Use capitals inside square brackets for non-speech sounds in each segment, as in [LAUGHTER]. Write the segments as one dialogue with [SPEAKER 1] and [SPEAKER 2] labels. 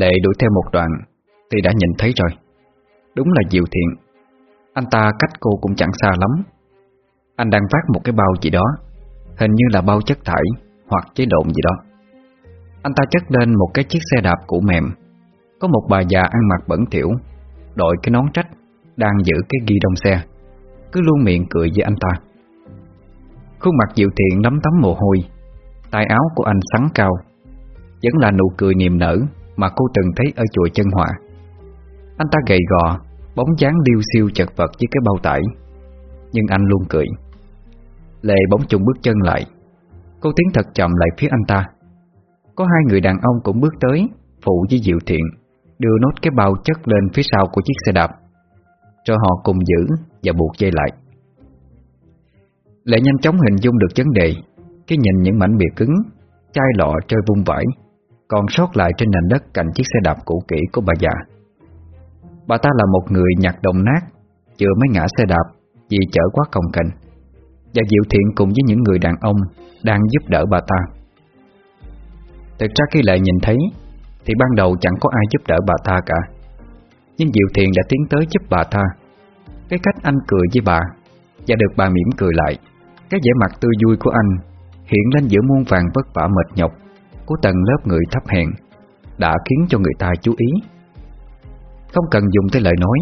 [SPEAKER 1] Lệ đuổi theo một đoạn, Thì đã nhìn thấy rồi. Đúng là Diệu Thiện. Anh ta cách cô cũng chẳng xa lắm. Anh đang vác một cái bao gì đó, Hình như là bao chất thải Hoặc chế độn gì đó. Anh ta chất lên một cái chiếc xe đạp cũ mềm. Có một bà già ăn mặc bẩn thỉu, Đội cái nón trách, Đang giữ cái ghi đông xe. Cứ luôn miệng cười với anh ta. Khuôn mặt Diệu Thiện lấm tấm mồ hôi, tay áo của anh sắn cao, Vẫn là nụ cười niềm nở. Mà cô từng thấy ở chùa chân họa Anh ta gầy gò, Bóng dáng điêu siêu chật vật với cái bao tải. Nhưng anh luôn cười. Lệ bóng chung bước chân lại. Cô tiến thật chậm lại phía anh ta. Có hai người đàn ông cũng bước tới, Phụ với Diệu Thiện, Đưa nốt cái bao chất lên phía sau của chiếc xe đạp, cho họ cùng giữ Và buộc dây lại. Lệ nhanh chóng hình dung được vấn đề cái nhìn những mảnh bìa cứng, Chai lọ trơi vung vãi. Còn sót lại trên nền đất cạnh chiếc xe đạp cũ kỹ của bà già. Bà ta là một người nhặt đồng nát, Chưa mới ngã xe đạp Vì chở quá công cành Và Diệu Thiện cùng với những người đàn ông Đang giúp đỡ bà ta. Thực ra khi Lệ nhìn thấy, Thì ban đầu chẳng có ai giúp đỡ bà ta cả. Nhưng Diệu Thiện đã tiến tới giúp bà ta. Cái cách anh cười với bà, Và được bà mỉm cười lại, Cái vẻ mặt tươi vui của anh Hiện lên giữa muôn vàng vất vả mệt nhọc. Của tầng lớp người thấp hèn Đã khiến cho người ta chú ý. Không cần dùng tới lời nói,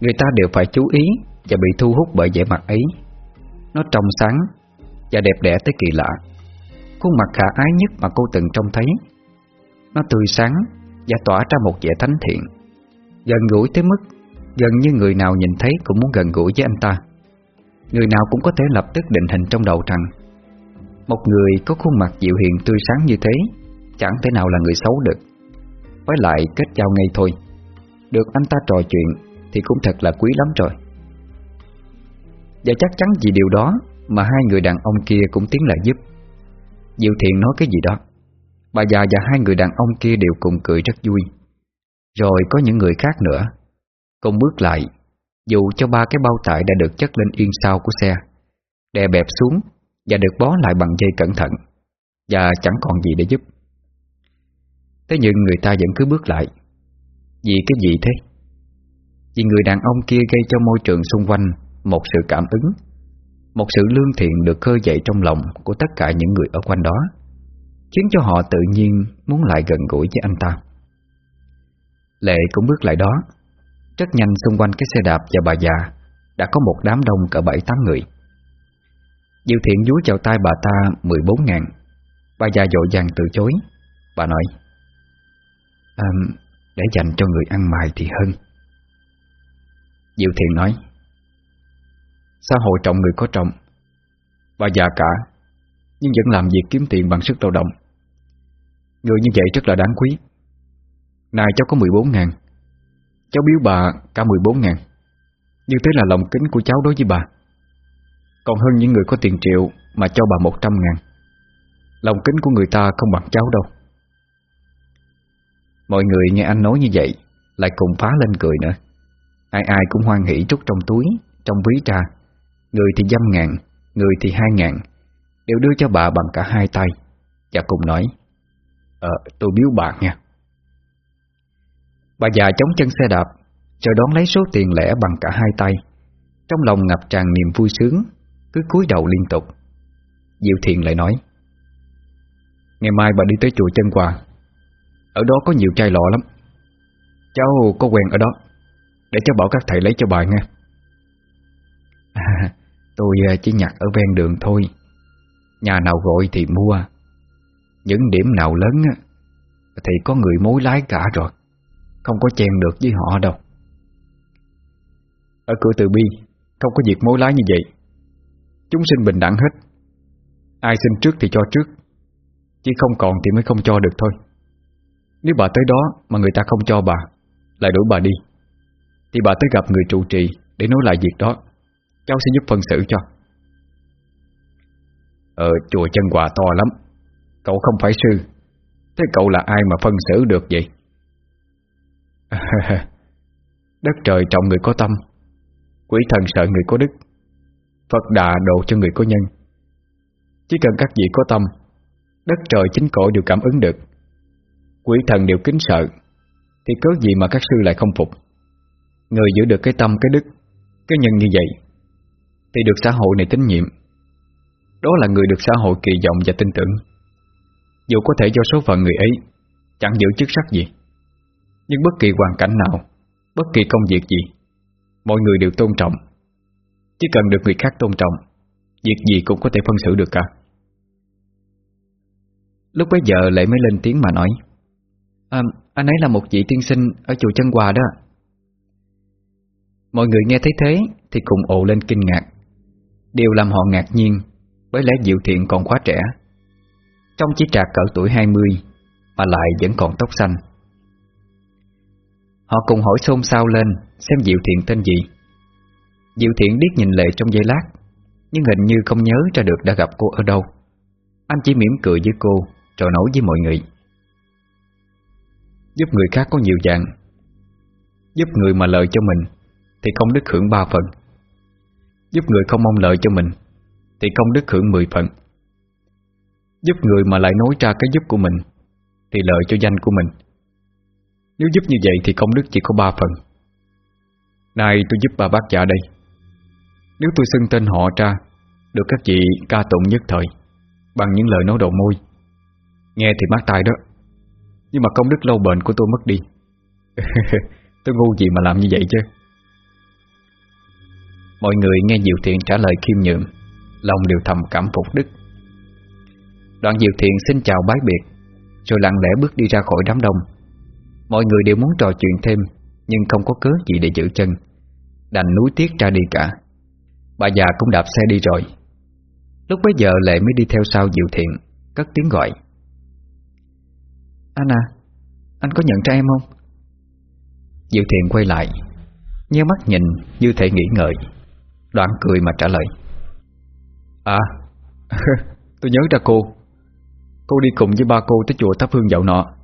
[SPEAKER 1] Người ta đều phải chú ý Và bị thu hút bởi vẻ mặt ấy. Nó trong sáng Và đẹp đẽ tới kỳ lạ. Khuôn mặt khả ái nhất mà cô từng trông thấy. Nó tươi sáng Và tỏa ra một vẻ thánh thiện. Gần gũi tới mức Gần như người nào nhìn thấy cũng muốn gần gũi với anh ta. Người nào cũng có thể lập tức định hình trong đầu rằng một người có khuôn mặt dịu hiền tươi sáng như thế, Chẳng thể nào là người xấu được. Với lại, kết giao ngay thôi. Được anh ta trò chuyện Thì cũng thật là quý lắm rồi. Và chắc chắn vì điều đó Mà hai người đàn ông kia cũng tiến lại giúp. Diệu Thiện nói cái gì đó. Bà già và hai người đàn ông kia đều cùng cười rất vui. Rồi có những người khác nữa. Cùng bước lại, Dù cho ba cái bao tải đã được chất lên yên sau của xe, Đè bẹp xuống và được bó lại bằng dây cẩn thận, Và chẳng còn gì để giúp. Thế nhưng người ta vẫn cứ bước lại. Vì cái gì thế? Vì người đàn ông kia gây cho môi trường xung quanh Một sự cảm ứng, Một sự lương thiện được khơi dậy trong lòng Của tất cả những người ở quanh đó, Khiến cho họ tự nhiên Muốn lại gần gũi với anh ta. Lệ cũng bước lại đó. Rất nhanh xung quanh cái xe đạp và bà già Đã có một đám đông cỡ 7-8 người. Diệu thiện dúi chào tay bà ta 14 ngàn. Bà già dội vàng từ chối. Bà nói à, Để dành cho người ăn mài thì hơn. Diệu thiện nói Xã hội trọng người có trọng. Bà già cả Nhưng vẫn làm việc kiếm tiền bằng sức lao động. Người như vậy rất là đáng quý. Này cháu có 14 ngàn. Cháu biếu bà cả 14 ngàn. Như thế là lòng kính của cháu đối với bà. Còn hơn những người có tiền triệu Mà cho bà 100 ngàn. Lòng kính của người ta không bằng cháu đâu. Mọi người nghe anh nói như vậy, Lại cùng phá lên cười nữa. Ai ai cũng hoan hỷ trút trong túi, Trong ví ra. Người thì dăm ngàn, Người thì hai ngàn. Đều đưa cho bà bằng cả hai tay. Và cùng nói Ờ tôi biếu bà nha. Bà già chống chân xe đạp Rồi đón lấy số tiền lẻ bằng cả hai tay. Trong lòng ngập tràn niềm vui sướng cứ cúi đầu liên tục. Diệu Thiện lại nói Ngày mai bà đi tới chùa chân quà Ở đó có nhiều chai lọ lắm. Cháu có quen ở đó. Để cháu bảo các thầy lấy cho bà nghe. [LAUGHS] À, Tôi chỉ nhặt ở ven đường thôi. Nhà nào gọi thì mua. Những điểm nào lớn Thì có người mối lái cả rồi. Không có chen được với họ đâu. Ở cửa từ bi Không có việc mối lái như vậy. Chúng sinh bình đẳng hết. Ai xin trước thì cho trước, chỉ không còn thì mới không cho được thôi. Nếu bà tới đó Mà người ta không cho bà, Lại đuổi bà đi, Thì bà tới gặp người trụ trì Để nói lại việc đó. Cháu sẽ giúp phân xử cho. Ờ chùa chân quà to lắm. Cậu không phải sư. Thế cậu là ai mà phân xử được vậy? [LAUGHS] Đất trời trọng người có tâm, Quỷ thần sợ người có đức. Phật đà độ cho người có nhân. Chỉ cần các vị có tâm, Đất trời chính cổ đều cảm ứng được. Quỷ thần đều kính sợ, Thì cớ gì mà các sư lại không phục? Người giữ được cái tâm, cái đức, Cái nhân như vậy, Thì được xã hội này tín nhiệm. Đó là người được xã hội kỳ vọng và tin tưởng. Dù có thể do số phận người ấy, Chẳng giữ chức sắc gì. Nhưng bất kỳ hoàn cảnh nào, Bất kỳ công việc gì, Mọi người đều tôn trọng. Chỉ cần được người khác tôn trọng Việc gì cũng có thể phân xử được cả. Lúc bấy giờ Lệ mới lên tiếng mà nói à, Anh ấy là một vị tiên sinh Ở chùa chân hòa đó. Mọi người nghe thấy thế Thì cùng ồ lên kinh ngạc. Điều làm họ ngạc nhiên Bởi lẽ Diệu Thiện còn quá trẻ. Trong chỉ trạc cỡ tuổi 20 Mà lại vẫn còn tóc xanh. Họ cùng hỏi xôn xao lên Xem Diệu Thiện tên gì. Diệu Thiện điếc nhìn Lệ trong giây lát, Nhưng hình như không nhớ ra được đã gặp cô ở đâu. Anh chỉ mỉm cười với cô Rồi nói với mọi người. Giúp người khác có nhiều dạng, Giúp người mà lợi cho mình Thì công đức hưởng ba phần. Giúp người không mong lợi cho mình Thì công đức hưởng mười phần. Giúp người mà lại nói ra cái giúp của mình Thì lợi cho danh của mình. Nếu giúp như vậy thì công đức chỉ có ba phần. Nay tôi giúp bà bác giả đây. Nếu tôi xưng tên họ ra, Được các vị ca tụng nhất thời, Bằng những lời nói đầu môi. Nghe thì mát tai đó, Nhưng mà công đức lâu bền của tôi mất đi. [LAUGHS] Tôi ngu gì mà làm như vậy chứ? Mọi người nghe Diệu Thiện trả lời khiêm nhượng, Lòng đều thầm cảm phục đức. Đoạn Diệu Thiện xin chào bái biệt, Rồi lặng lẽ bước đi ra khỏi đám đông. Mọi người đều muốn trò chuyện thêm, Nhưng không có cớ gì để giữ chân. Đành núi tiếc ra đi cả. Bà già cũng đạp xe đi rồi. Lúc bấy giờ Lệ mới đi theo sau Diệu Thiện Cất tiếng gọi. Anh à Anh có nhận ra em không? Diệu Thiện quay lại Nhớ mắt nhìn như thể nghĩ ngợi Đoạn cười mà trả lời. À [LAUGHS] Tôi nhớ ra cô. Cô đi cùng với ba cô tới chùa thắp hương dạo nọ.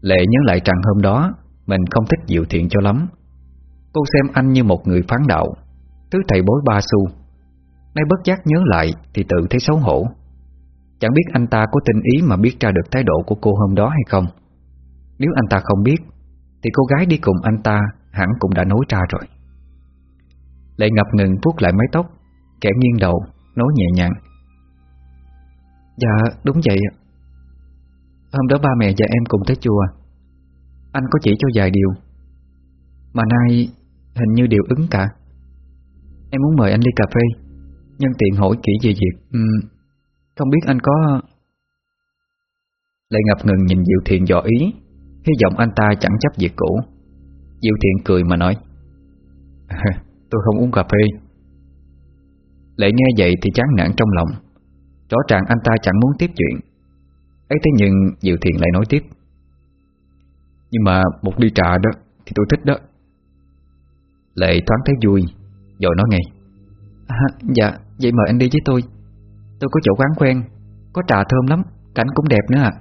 [SPEAKER 1] Lệ nhớ lại rằng hôm đó Mình không thích Diệu Thiện cho lắm Cô xem anh như một người phán đạo. Thứ thầy bối ba xu. Nay bất giác nhớ lại Thì tự thấy xấu hổ. Chẳng biết anh ta có tình ý mà biết ra được thái độ của cô hôm đó hay không. Nếu anh ta không biết, Thì cô gái đi cùng anh ta Hẳn cũng đã nói ra rồi. Lệ ngập ngừng vuốt lại mái tóc, Kẻ nghiêng đầu, Nói nhẹ nhàng. Dạ đúng vậy Hôm đó ba mẹ và em cùng tới chùa. Anh có chỉ cho vài điều. Mà nay hình như đều ứng cả. Em muốn mời anh ly cà phê Nhân tiện hỏi kỹ về việc uhm, Không biết anh có Lệ ngập ngừng nhìn Diệu Thiện dò ý Hy vọng anh ta chẳng chấp việc cũ. Diệu Thiện cười mà nói Tôi không uống cà phê. Lệ nghe vậy thì chán nản trong lòng. Rõ ràng anh ta chẳng muốn tiếp chuyện. Ấy thế nhưng Diệu Thiện lại nói tiếp Nhưng mà một ly trà đó Thì tôi thích đó. Lệ thoáng thấy vui Rồi nói ngay. À, Dạ vậy mời anh đi với tôi. Tôi có chỗ quán quen Có trà thơm lắm Cảnh cũng đẹp nữa à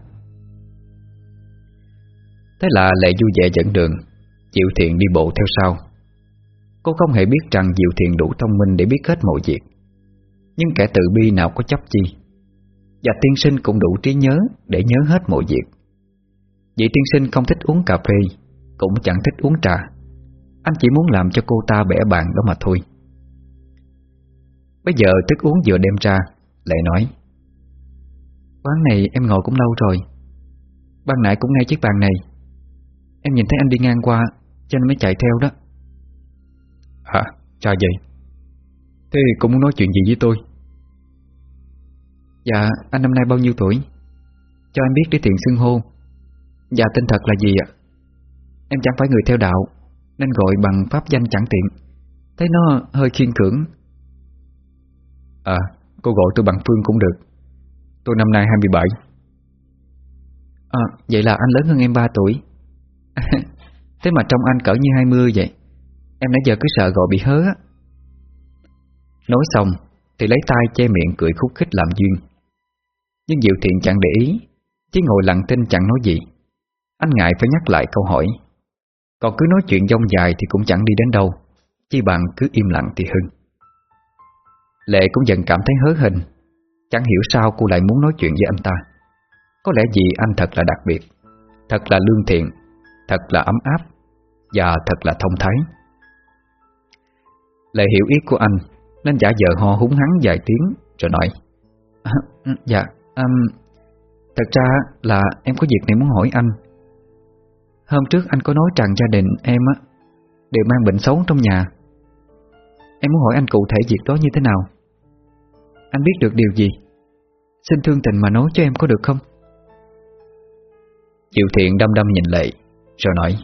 [SPEAKER 1] Thế là Lệ vui vẻ dẫn đường Diệu Thiện đi bộ theo sau. Cô không hề biết rằng Diệu Thiện đủ thông minh để biết hết mọi việc. Nhưng kẻ tự bi nào có chấp chi? Và tiên sinh cũng đủ trí nhớ để nhớ hết mọi việc. Vị tiên sinh không thích uống cà phê Cũng chẳng thích uống trà Anh chỉ muốn làm cho cô ta bẻ bàn đó mà thôi Bây giờ thức uống vừa đem ra Lại nói Quán này em ngồi cũng lâu rồi Ban nãy cũng ngay chiếc bàn này Em nhìn thấy anh đi ngang qua Cho nên mới chạy theo đó Hả? Sao vậy? Thế cũng muốn nói chuyện gì với tôi? Dạ, anh năm nay bao nhiêu tuổi? Cho anh biết để tiện xưng hô Dạ tên thật là gì ạ? Em chẳng phải người theo đạo nên gọi bằng pháp danh chẳng tiện. Thấy nó hơi khiên cưỡng. À, cô gọi tôi bằng Phương cũng được. Tôi năm nay 27 À, vậy là anh lớn hơn em 3 tuổi. [LAUGHS] Thế mà trong anh cỡ như 20 vậy. Em nãy giờ cứ sợ gọi bị hớ Nói xong Thì lấy tay che miệng cười khúc khích làm duyên. Nhưng Diệu Thiện chẳng để ý Chỉ ngồi lặng tin chẳng nói gì. Anh ngại phải nhắc lại câu hỏi. Còn cứ nói chuyện dông dài Thì cũng chẳng đi đến đâu. Chỉ bằng cứ im lặng thì hơn Lệ cũng dần cảm thấy hớ hình Chẳng hiểu sao cô lại muốn nói chuyện với anh ta. Có lẽ vì anh thật là đặc biệt Thật là lương thiện Thật là ấm áp Và thật là thông thái. Lệ hiểu ý của anh Nên giả vờ ho húng hắn vài tiếng Rồi nói à, Dạ um, Thật ra là em có việc này muốn hỏi anh. Hôm trước anh có nói rằng gia đình em á Đều mang bệnh xấu trong nhà. Em muốn hỏi anh cụ thể việc đó như thế nào? Anh biết được điều gì? Xin thương tình mà nói cho em có được không? Diệu thiện đâm đâm nhìn Lệ Rồi nói.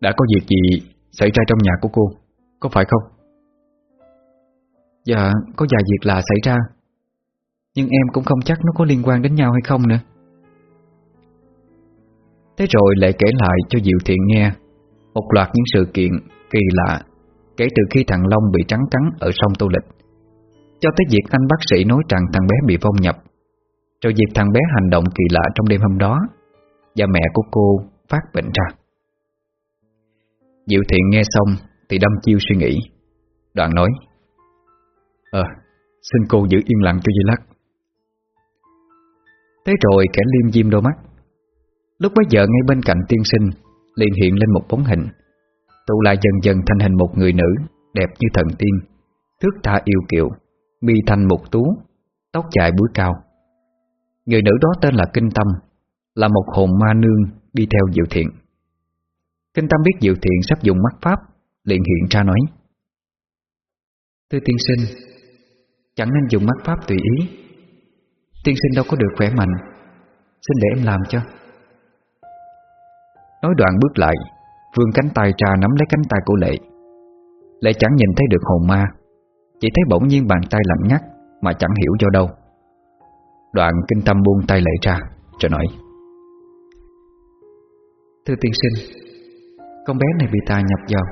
[SPEAKER 1] Đã có việc gì xảy ra trong nhà của cô Có phải không? Dạ có vài việc lạ xảy ra Nhưng em cũng không chắc nó có liên quan đến nhau hay không nữa Thế rồi lại kể lại cho Diệu Thiện nghe. Một loạt những sự kiện kỳ lạ Kể từ khi thằng Long bị trắng cắn ở sông Tô Lịch Cho tới việc anh bác sĩ nói rằng thằng bé bị vong nhập Rồi việc thằng bé hành động kỳ lạ trong đêm hôm đó Và mẹ của cô phát bệnh ra. Diệu Thiện nghe xong Thì đâm chiêu suy nghĩ. Đoạn nói Ờ, xin cô giữ yên lặng cho dây lắc Thế rồi kẻ liêm diêm đôi mắt Lúc bấy giờ ngay bên cạnh tiên sinh, liền hiện lên một bóng hình. Tụ lại dần dần thành hình một người nữ, Đẹp như thần tiên, Thước tha yêu kiều, Mi thanh một tú, Tóc dài búi cao. Người nữ đó tên là Kinh Tâm, Là một hồn ma nương đi theo Diệu Thiện. Kinh Tâm biết Diệu Thiện sắp dùng mắt pháp, liền hiện ra nói, Thưa tiên sinh, Chẳng nên dùng mắt pháp tùy ý. Tiên sinh đâu có được khỏe mạnh, Xin để em làm cho. Nói đoạn bước lại, Vương cánh tay trà nắm lấy cánh tay của Lệ. Lệ chẳng nhìn thấy được hồn ma, Chỉ thấy bỗng nhiên bàn tay lạnh ngắt Mà chẳng hiểu do đâu. Đoạn kinh tâm buông tay Lệ ra, Rồi nói, Thưa tiên sinh, Con bé này bị tà nhập vào,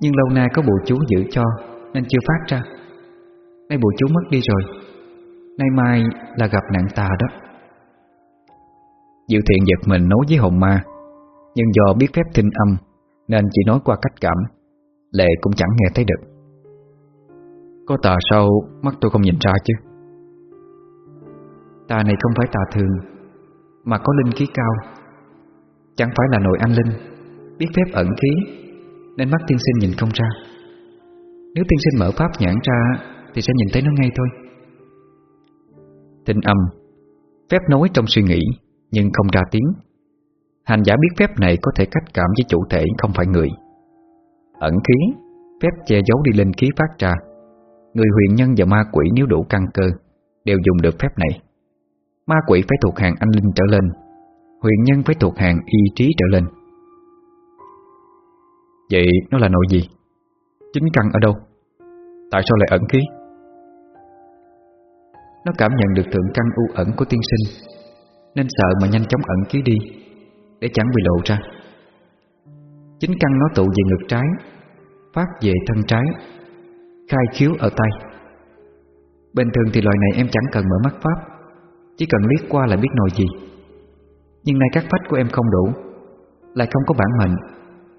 [SPEAKER 1] Nhưng lâu nay có bộ chú giữ cho Nên chưa phát ra. Nay bộ chú mất đi rồi, Nay mai là gặp nạn tà đó. Diệu thiện giật mình nói với hồn ma nhưng do biết phép thinh âm Nên chỉ nói qua cách cảm Lệ cũng chẳng nghe thấy được. Có tà sao mắt tôi không nhìn ra chứ? Tà này không phải tà thường Mà có linh khí cao. Chẳng phải là nội anh linh Biết phép ẩn khí Nên mắt tiên sinh nhìn không ra. Nếu tiên sinh mở pháp nhãn ra Thì sẽ nhìn thấy nó ngay thôi. Tinh âm Phép nói trong suy nghĩ Nhưng không ra tiếng Hành giả biết phép này có thể cách cảm với chủ thể, không phải người Ẩn khí, Phép che giấu đi linh khí phát ra Người huyền nhân và ma quỷ nếu đủ căn cơ, Đều dùng được phép này Ma quỷ phải thuộc hàng anh linh trở lên, Huyền nhân phải thuộc hàng y trí trở lên Vậy nó là nội gì? Chính căn ở đâu? Tại sao lại ẩn khí? Nó cảm nhận được thượng căn u ẩn của tiên sinh, Nên sợ mà nhanh chóng ẩn khí đi để chẳng bị lộ ra. Chính căn nó tụ về ngực trái, Phát về thân trái, Khai khiếu ở tay. Bình thường thì loại này em chẳng cần mở mắt pháp, Chỉ cần liếc qua là biết nội gì. Nhưng nay các phách của em không đủ, Lại không có bản mệnh,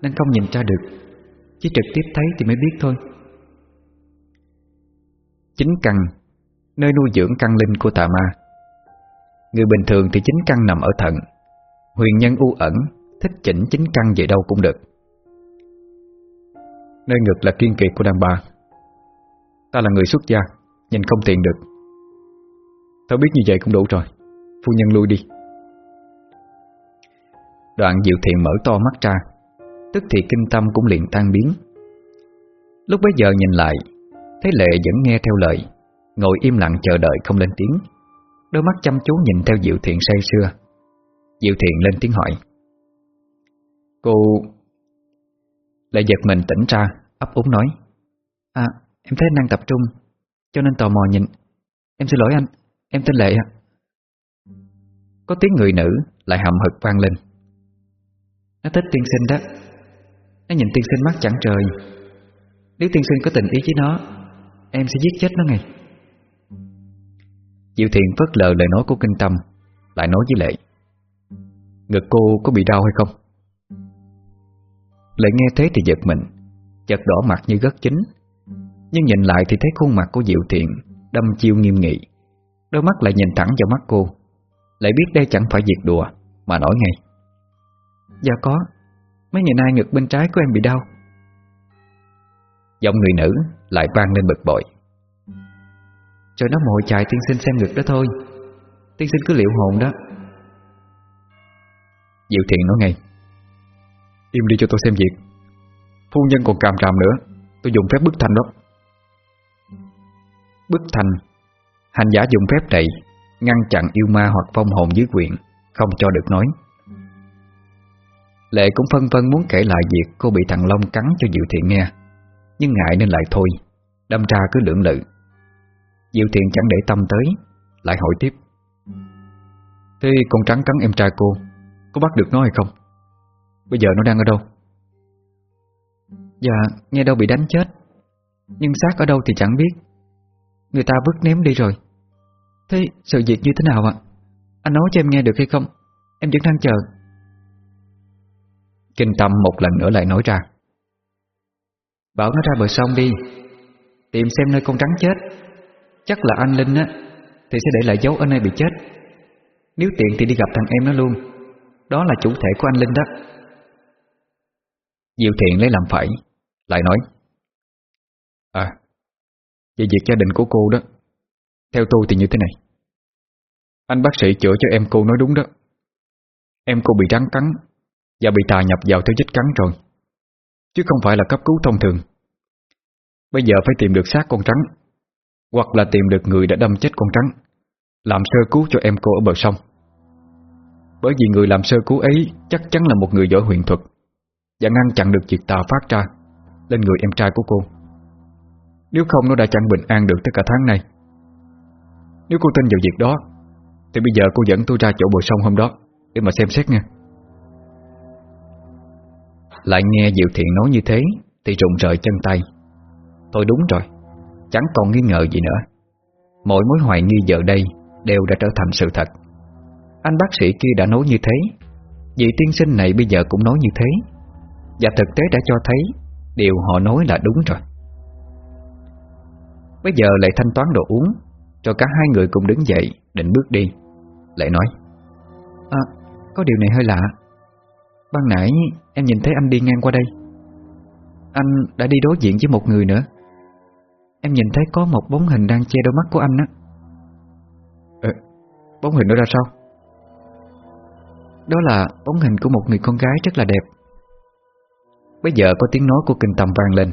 [SPEAKER 1] Nên không nhìn ra được, Chỉ trực tiếp thấy thì mới biết thôi. Chính căn, Nơi nuôi dưỡng căn linh của tà ma. Người bình thường thì chính căn nằm ở thận Huyền nhân u ẩn, Thích chỉnh chính căn về đâu cũng được. Nơi ngực là kiên kiệt của đàn bà. Ta là người xuất gia, Nhìn không tiền được. Tao biết như vậy cũng đủ rồi. Phu nhân lui đi. Đoạn Diệu Thiện mở to mắt ra, Tức thì kinh tâm cũng liền tan biến. Lúc bấy giờ nhìn lại, Thấy Lệ vẫn nghe theo lời, Ngồi im lặng chờ đợi không lên tiếng. Đôi mắt chăm chú nhìn theo Diệu Thiện say sưa. Diệu Thiện lên tiếng hỏi. Cô Lại giật mình tỉnh ra, ấp úng nói. À em thấy anh đang tập trung, Cho nên tò mò nhìn. Em xin lỗi anh, Em tên Lệ ạ. Có tiếng người nữ lại hậm hực vang lên. Nó thích tiên sinh đó. Nó nhìn tiên sinh mắt chẳng trời. Nếu tiên sinh có tình ý với nó, Em sẽ giết chết nó ngay. Diệu Thiện phớt lờ lời nói của kinh tâm, Lại nói với Lệ. Ngực cô có bị đau hay không? Lại nghe thế thì giật mình Chật đỏ mặt như gất chính Nhưng nhìn lại thì thấy khuôn mặt của Diệu Thiện Đâm chiêu nghiêm nghị. Đôi mắt lại nhìn thẳng vào mắt cô. Lại biết đây chẳng phải việc đùa, Mà nói ngay.
[SPEAKER 2] Dạ có, Mấy ngày nay ngực bên trái của em bị đau.
[SPEAKER 1] Giọng người nữ lại vang lên bực bội.
[SPEAKER 2] Trời nó mồi chạy tiên sinh xem ngực đó thôi. Tiên sinh cứ liệu hồn đó.
[SPEAKER 1] Diệu thiện nói ngay.
[SPEAKER 3] Im đi cho tôi xem việc. Phu nhân còn càm ràm nữa. Tôi dùng phép bức thành đó.
[SPEAKER 1] Bức thành. Hành giả dùng phép này Ngăn chặn yêu ma hoặc phong hồn dưới quyện Không cho được nói. Lệ cũng phân vân muốn kể lại việc Cô bị thằng Long cắn cho Diệu Thiện nghe, Nhưng ngại nên lại thôi, Đâm ra cứ lưỡng lự. Diệu Thiện chẳng để tâm tới, Lại hỏi tiếp.
[SPEAKER 3] Thế con trắng cắn em trai cô có bắt được nó hay không? Bây giờ nó đang ở đâu?
[SPEAKER 2] Dạ nghe đâu bị đánh chết. Nhưng xác ở đâu thì chẳng biết. Người ta vứt ném đi rồi. Thế sự việc như thế nào ạ? Anh nói cho em nghe được hay không? Em vẫn đang chờ.
[SPEAKER 1] Kinh tâm một lần nữa lại nói ra.
[SPEAKER 2] Bảo nó ra bờ sông đi. Tìm xem nơi con trắng chết. Chắc là anh Linh á Thì sẽ để lại dấu ở nơi bị chết. Nếu tiện thì đi gặp thằng em nó luôn đó là chủ thể của anh Linh đó.
[SPEAKER 1] Diệu thiện lấy làm phải, Lại nói
[SPEAKER 3] À Về việc gia đình của cô đó, Theo tôi thì như thế này. Anh bác sĩ chữa cho em cô nói đúng đó. Em cô bị rắn cắn Và bị tà nhập vào theo vết cắn rồi, Chứ không phải là cấp cứu thông thường. Bây giờ phải tìm được xác con trắng Hoặc là tìm được người đã đâm chết con trắng Làm sơ cứu cho em cô ở bờ sông. Bởi vì người làm sơ cứu ấy Chắc chắn là một người giỏi huyền thuật Và ngăn chặn được việc tà phát ra Lên người em trai của cô. Nếu không, nó đã chẳng bình an được tất cả tháng này Nếu cô tin vào việc đó, Thì bây giờ cô dẫn tôi ra chỗ bờ sông hôm đó Để mà xem xét nha.
[SPEAKER 1] Lại nghe Diệu Thiện nói như thế Thì rụng rời chân tay. Tôi đúng rồi, Chẳng còn nghi ngờ gì nữa. Mỗi mối hoài nghi giờ đây Đều đã trở thành sự thật. Anh bác sĩ kia đã nói như thế. Vị tiên sinh này bây giờ cũng nói như thế. Và thực tế đã cho thấy Điều họ nói là đúng rồi. Bây giờ lại thanh toán đồ uống Cho cả hai người cùng đứng dậy Định bước đi. Lại nói
[SPEAKER 2] À có điều này hơi lạ. Ban nãy em nhìn thấy anh đi ngang qua đây. Anh đã đi đối diện với một người nữa. Em nhìn thấy có một bóng hình đang che đôi mắt của anh á.
[SPEAKER 3] Ờ, bóng hình đó ra sao?
[SPEAKER 2] Đó là bóng hình của một người con gái rất là đẹp.
[SPEAKER 1] Bây giờ có tiếng nói của kinh tầm vang lên.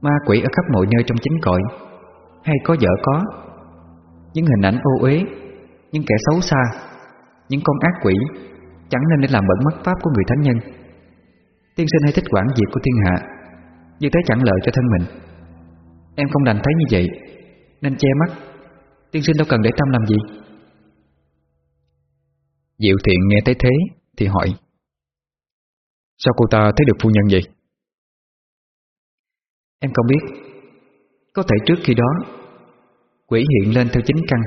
[SPEAKER 2] Ma quỷ ở khắp mọi nơi trong chính cõi, Hay có vợ có. Những hình ảnh ô uế, Những kẻ xấu xa, Những con ác quỷ, Chẳng nên để làm bẩn mất pháp của người thánh nhân. Tiên sinh hay thích quản diệt của thiên hạ, Như thế chẳng lợi cho thân mình. Em không đành thấy như vậy, Nên che mắt. Tiên sinh đâu cần để tâm làm gì.
[SPEAKER 1] Diệu thiện nghe thấy thế, Thì hỏi,
[SPEAKER 3] Sao cô ta thấy được phu nhân vậy?
[SPEAKER 2] Em không biết. Có thể trước khi đó, Quỷ hiện lên theo chính căn.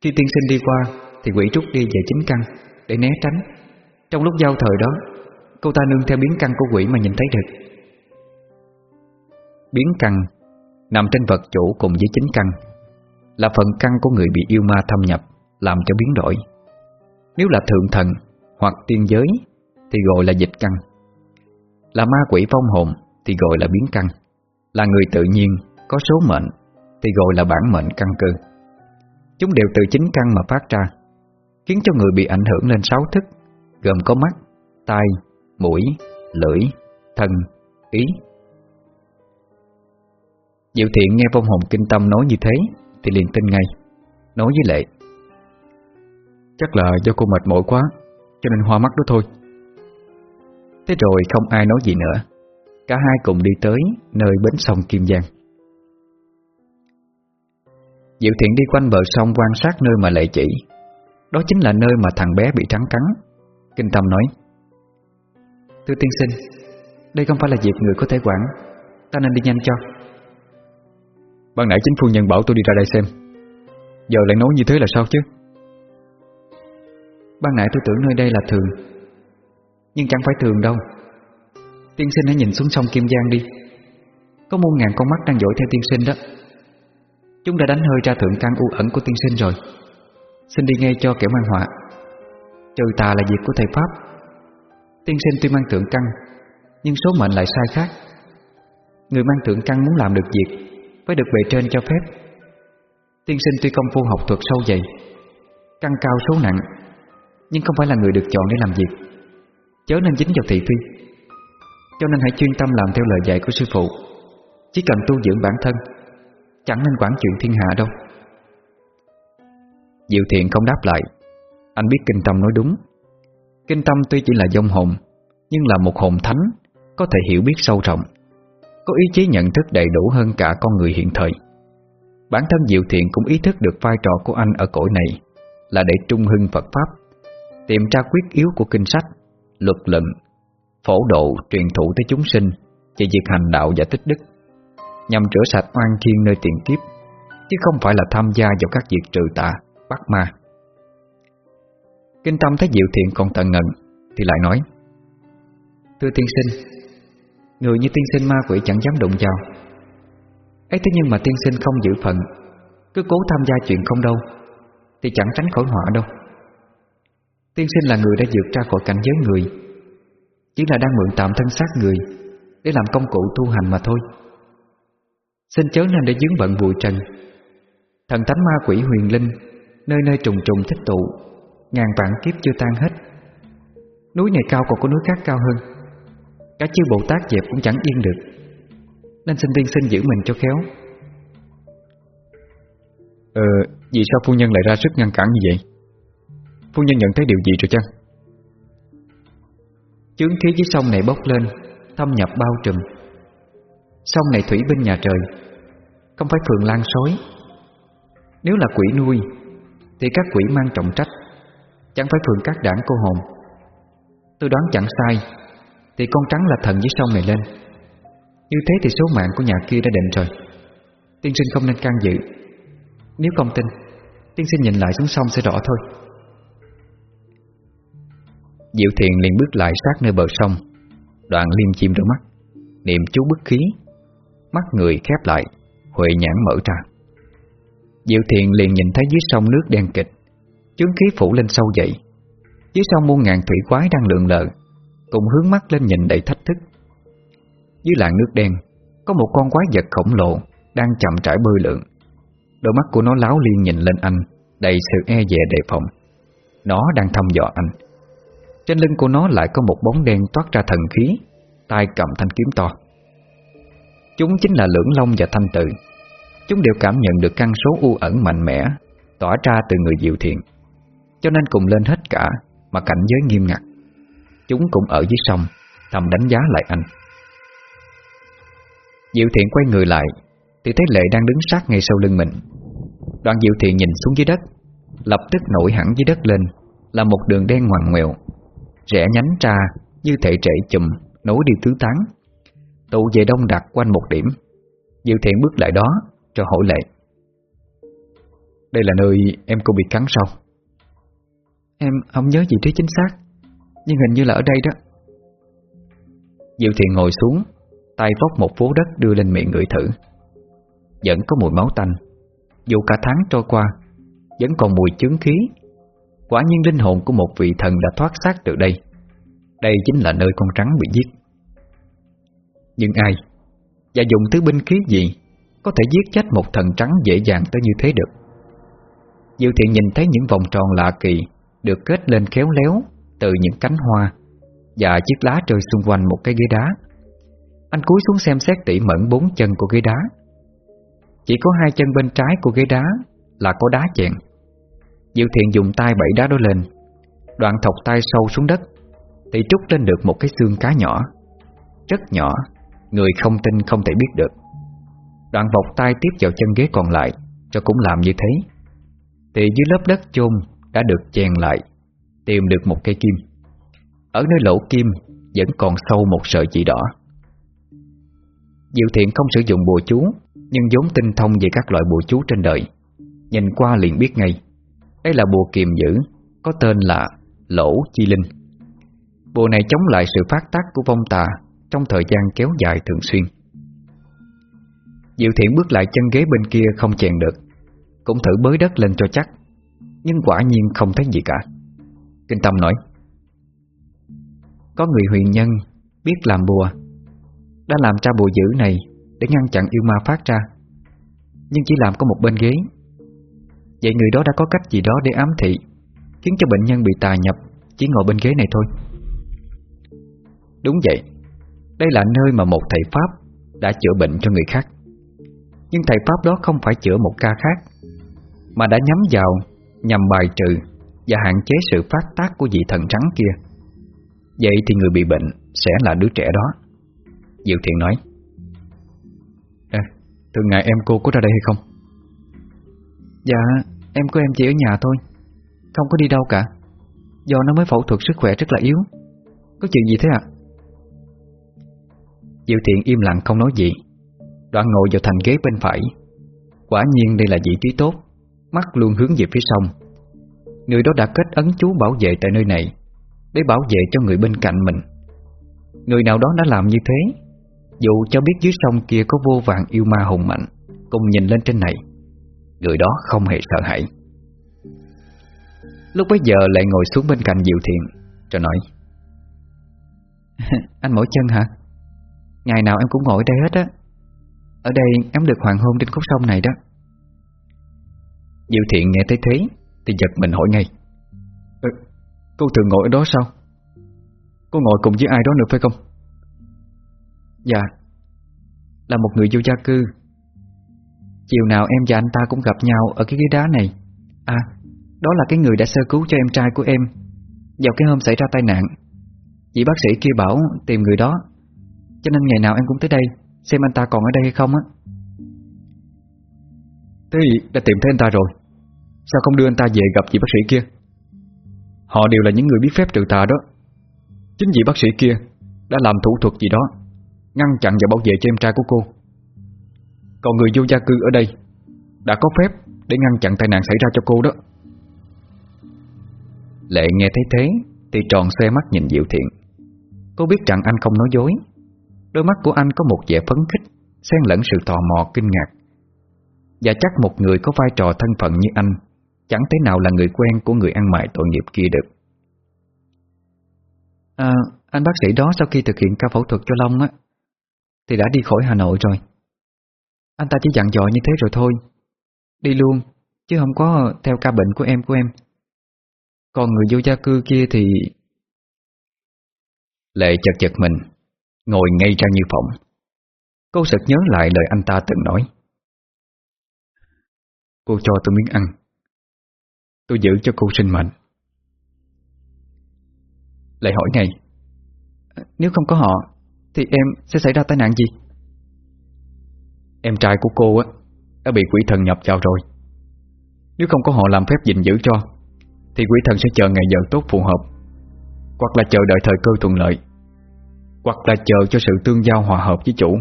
[SPEAKER 2] Khi tiên sinh đi qua, Thì quỷ rút đi về chính căn Để né tránh. Trong lúc giao thời đó, Cô ta nương theo biến căn của quỷ mà nhìn thấy được.
[SPEAKER 1] Biến căn Nằm trên vật chủ cùng với chính căn, Là phần căn của người bị yêu ma thâm nhập, Làm cho biến đổi. Nếu là thượng thần hoặc tiên giới Thì gọi là dịch căn. Là ma quỷ phong hồn Thì gọi là biến căn. Là người tự nhiên có số mệnh Thì gọi là bản mệnh căn cơ. Chúng đều từ chính căn mà phát ra Khiến cho người bị ảnh hưởng lên sáu thức Gồm có mắt, tai, mũi, lưỡi, thân, ý. Diệu thiện nghe vong hồn kinh tâm nói như thế Thì liền tin ngay. Nói với Lệ
[SPEAKER 3] Chắc là do cô mệt mỏi quá, Cho nên hoa mắt đó thôi.
[SPEAKER 1] Thế rồi không ai nói gì nữa. Cả hai cùng đi tới Nơi bến sông Kim Giang. Diệu thiện đi quanh bờ sông quan sát nơi mà Lệ chỉ. Đó chính là nơi mà thằng bé bị trắng cắn. Kinh tâm nói
[SPEAKER 2] Thưa tiên sinh, Đây không phải là việc người có thể quản. Ta nên đi nhanh cho.
[SPEAKER 3] Ban nãy chính phu nhân bảo tôi đi ra đây xem. Giờ lại nói như thế là sao chứ?
[SPEAKER 2] Ban nãy tôi tưởng nơi đây là thường. Nhưng chẳng phải thường đâu. Tiên sinh hãy nhìn xuống sông Kim Giang đi. Có muôn ngàn con mắt đang dõi theo tiên sinh đó. Chúng đã đánh hơi ra thượng căn u ẩn của tiên sinh rồi. Xin đi ngay cho kẻ mang họa. Trừ tà là việc của thầy Pháp. Tiên sinh tuy mang tượng căn, Nhưng số mệnh lại sai khác. Người mang tượng căn muốn làm được việc, Phải được bề trên cho phép. Tiên sinh tuy công phu học thuật sâu dày, Căn cao số nặng nhưng không phải là người được chọn để làm việc. Chớ nên dính vào thị phi. Cho nên hãy chuyên tâm làm theo lời dạy của sư phụ. Chỉ cần tu dưỡng bản thân, Chẳng nên quản chuyện thiên hạ đâu.
[SPEAKER 1] Diệu thiện không đáp lại. Anh biết Kinh Tâm nói đúng. Kinh Tâm tuy chỉ là dông hồn, Nhưng là một hồn thánh, Có thể hiểu biết sâu rộng, Có ý chí nhận thức đầy đủ hơn cả con người hiện thời. Bản thân Diệu Thiện cũng ý thức được vai trò của anh ở cõi này, Là để trung hưng Phật Pháp. Tìm ra quyết yếu của kinh sách, Luật lệnh, Phổ độ truyền thụ tới chúng sinh Về việc hành đạo và tích đức, Nhằm rửa sạch oan thiên nơi tiền kiếp, Chứ không phải là tham gia vào các việc trừ tà, Bắt ma. Kinh Tâm thấy Diệu Thiện còn tận ngần, Thì lại nói,
[SPEAKER 2] Thưa tiên sinh, Người như tiên sinh ma quỷ chẳng dám đụng vào. Ấy thế nhưng mà tiên sinh không giữ phận, Cứ cố tham gia chuyện không đâu, Thì chẳng tránh khỏi họa đâu. Tiên sinh là người đã vượt ra khỏi cảnh giới người. Chỉ là đang mượn tạm thân xác người Để làm công cụ tu hành mà thôi. Xin chớ nên để dướng bận bụi trần. Thần thánh ma quỷ huyền linh Nơi nơi trùng trùng thích tụ Ngàn vạn kiếp chưa tan hết. Núi này cao còn có núi khác cao hơn. Cả chư Bồ Tát dẹp cũng chẳng yên được. Nên xin tiên sinh giữ mình cho khéo.
[SPEAKER 3] Ờ, vì sao phu nhân lại ra sức ngăn cản như vậy? Phu nhân nhận thấy điều gì rồi chăng?
[SPEAKER 2] Chướng khí dưới sông này bốc lên, Thâm nhập bao trùm. Sông này thủy binh nhà trời, Không phải phường lan sói. Nếu là quỷ nuôi, Thì các quỷ mang trọng trách, Chẳng phải phường các đảng cô hồn. Tôi đoán chẳng sai, Thì con trắng là thần dưới sông này lên. Như thế thì số mạng của nhà kia đã định rồi. Tiên sinh không nên can dự. Nếu không tin, Tiên sinh nhìn lại xuống sông sẽ rõ thôi.
[SPEAKER 1] Diệu thiền liền bước lại sát nơi bờ sông. Đoạn liêm chim đôi mắt. Niệm chú bức khí. Mắt người khép lại. Huệ nhãn mở ra. Diệu thiền liền nhìn thấy dưới sông nước đen kịch. Chướng khí phủ lên sâu dậy. Dưới sông muôn ngàn thủy quái đang lượn lờ, Cùng hướng mắt lên nhìn đầy thách thức. Dưới làn nước đen, Có một con quái vật khổng lồ Đang chậm trải bơi lượn. Đôi mắt của nó láo liên nhìn lên anh, Đầy sự e dè đề phòng. Nó đang thăm dò anh. Trên lưng của nó lại có một bóng đen toát ra thần khí, tay cầm thanh kiếm to. Chúng chính là lưỡng long và thanh tự. Chúng đều cảm nhận được căn số u ẩn mạnh mẽ, Tỏa ra từ người diệu thiện Cho nên cùng lên hết cả, Mà cảnh giới nghiêm ngặt. Chúng cũng ở dưới sông, Thầm đánh giá lại anh. Diệu thiện quay người lại, Thì thấy Lệ đang đứng sát ngay sau lưng mình. Đoạn Diệu thiện nhìn xuống dưới đất, Lập tức nổi hẳn dưới đất lên, Là một đường đen ngoằn ngoèo. Rẽ nhánh ra như thể trễ chùm, Nối đi tứ tán Tụ về đông đặt quanh một điểm Diệu thiện bước lại đó cho hỏi Lệ.
[SPEAKER 3] Đây là nơi em cô bị cắn sao?
[SPEAKER 2] Em không nhớ gì trí chính xác, Nhưng hình như là ở đây đó.
[SPEAKER 1] Diệu thiện ngồi xuống, Tay vóc một phố đất đưa lên miệng ngửi thử. Vẫn có mùi máu tanh, Dù cả tháng trôi qua, Vẫn còn mùi chướng khí Quả nhiên linh hồn của một vị thần đã thoát xác từ đây. Đây chính là nơi con trắng bị giết. Nhưng ai Và dùng thứ binh khí gì Có thể giết chết một thần trắng dễ dàng tới như thế được? Diệu thiện nhìn thấy những vòng tròn lạ kỳ Được kết lên khéo léo Từ những cánh hoa Và chiếc lá rơi xung quanh một cái ghế đá. Anh cúi xuống xem xét tỉ mẩn bốn chân của ghế đá. Chỉ có hai chân bên trái của ghế đá Là có đá chèn. Diệu thiện dùng tay bẫy đá đó lên. Đoạn thọc tay sâu xuống đất, Thì trúc lên được một cái xương cá nhỏ. Rất nhỏ, Người không tin không thể biết được. Đoạn vọc tay tiếp vào chân ghế còn lại, cho cũng làm như thế. Thì dưới lớp đất chôn Đã được chèn lại, Tìm được một cây kim. Ở nơi lỗ kim Vẫn còn sâu một sợi chỉ đỏ. Diệu thiện không sử dụng bùa chú, Nhưng vốn tinh thông về các loại bùa chú trên đời. Nhìn qua liền biết ngay. Đây là bùa kiềm giữ, Có tên là Lỗ Chi Linh. Bùa này chống lại sự phát tác của vong tà Trong thời gian kéo dài thường xuyên. Diệu thiện bước lại chân ghế bên kia không chèn được, Cũng thử bới đất lên cho chắc, Nhưng quả nhiên không thấy gì cả. Kinh Tâm nói, Có người huyền nhân Biết làm bùa, Đã làm ra bùa dữ này Để ngăn chặn yêu ma phát ra, Nhưng chỉ làm có một bên ghế Vậy người đó đã có cách gì đó để ám thị Khiến cho bệnh nhân bị tà nhập Chỉ ngồi bên ghế này thôi? Đúng vậy. Đây là nơi mà một thầy Pháp Đã chữa bệnh cho người khác. Nhưng thầy Pháp đó không phải chữa một ca khác Mà đã nhắm vào Nhằm bài trừ Và hạn chế sự phát tác của vị thần trắng kia. Vậy thì người bị bệnh Sẽ là đứa trẻ đó Diệu Thiện nói.
[SPEAKER 3] À, Thường ngày em cô có ra đây hay không?
[SPEAKER 2] Dạ Em của em chỉ ở nhà thôi. Không có đi đâu cả. Do nó mới phẫu thuật sức khỏe rất là yếu. Có chuyện gì thế ạ? À?
[SPEAKER 1] Diệu Thiện im lặng không nói gì. Đoạn ngồi vào thành ghế bên phải. Quả nhiên đây là vị trí tốt. Mắt luôn hướng về phía sông. Người đó đã kết ấn chú bảo vệ tại nơi này, Để bảo vệ cho người bên cạnh mình. Người nào đó đã làm như thế. Dù cho biết dưới sông kia có vô vàng yêu ma hùng mạnh Cùng nhìn lên trên này. Người đó không hề sợ hãi Lúc bấy giờ lại ngồi xuống bên cạnh Diệu Thiện Rồi nói [LAUGHS]
[SPEAKER 2] Anh mỏi chân hả? Ngày nào em cũng ngồi ở đây hết á Ở đây em được hoàng hôn trên khúc sông này đó
[SPEAKER 1] Diệu Thiện nghe thấy thế Thì giật mình hỏi ngay
[SPEAKER 3] ừ, Cô thường ngồi ở đó sao? Cô ngồi cùng với ai đó nữa phải không?
[SPEAKER 2] Dạ Là một người vô gia cư Chiều nào em và anh ta cũng gặp nhau Ở cái ghế đá này. À đó là cái người đã sơ cứu cho em trai của em. Vào cái hôm xảy ra tai nạn, Vị bác sĩ kia bảo tìm người đó. Cho nên ngày nào em cũng tới đây, Xem anh ta còn ở đây hay không á.
[SPEAKER 3] Thế đã tìm thấy anh ta rồi. Sao không đưa anh ta về gặp vị bác sĩ kia? Họ đều là những người biết phép trừ tà đó. Chính vị bác sĩ kia Đã làm thủ thuật gì đó, Ngăn chặn và bảo vệ cho em trai của cô còn người vô gia cư ở đây Đã có phép để ngăn chặn tai nạn xảy ra cho cô đó.
[SPEAKER 1] Lệ nghe thấy thế Thì tròn xe mắt nhìn Diệu Thiện. Cô biết rằng anh không nói dối. Đôi mắt của anh có một vẻ phấn khích Xen lẫn sự tò mò kinh ngạc. Và chắc một người có vai trò thân phận như anh Chẳng thế nào là người quen của người ăn mại tội nghiệp kia được.
[SPEAKER 2] À, anh bác sĩ đó sau khi thực hiện ca phẫu thuật cho Long á Thì đã đi khỏi Hà Nội rồi anh ta chỉ dặn dò như thế rồi thôi. Đi luôn, Chứ không có theo ca bệnh của em của em. Còn người vô gia cư kia thì
[SPEAKER 1] Lệ chật chật mình, Ngồi ngay ra như phòng. Cô sực nhớ lại lời anh ta từng nói.
[SPEAKER 3] Cô cho tôi miếng ăn. Tôi giữ cho cô sinh mệnh.
[SPEAKER 2] Lại hỏi ngay ờ, Nếu không có họ, Thì em sẽ xảy ra tai nạn gì?
[SPEAKER 3] Em trai của cô á, Đã bị quỷ thần nhập vào rồi. Nếu không có họ làm phép gìn giữ cho, Thì quỷ thần sẽ chờ ngày giờ tốt phù hợp, Hoặc là chờ đợi thời cơ thuận lợi, Hoặc là chờ cho sự tương giao hòa hợp với chủ.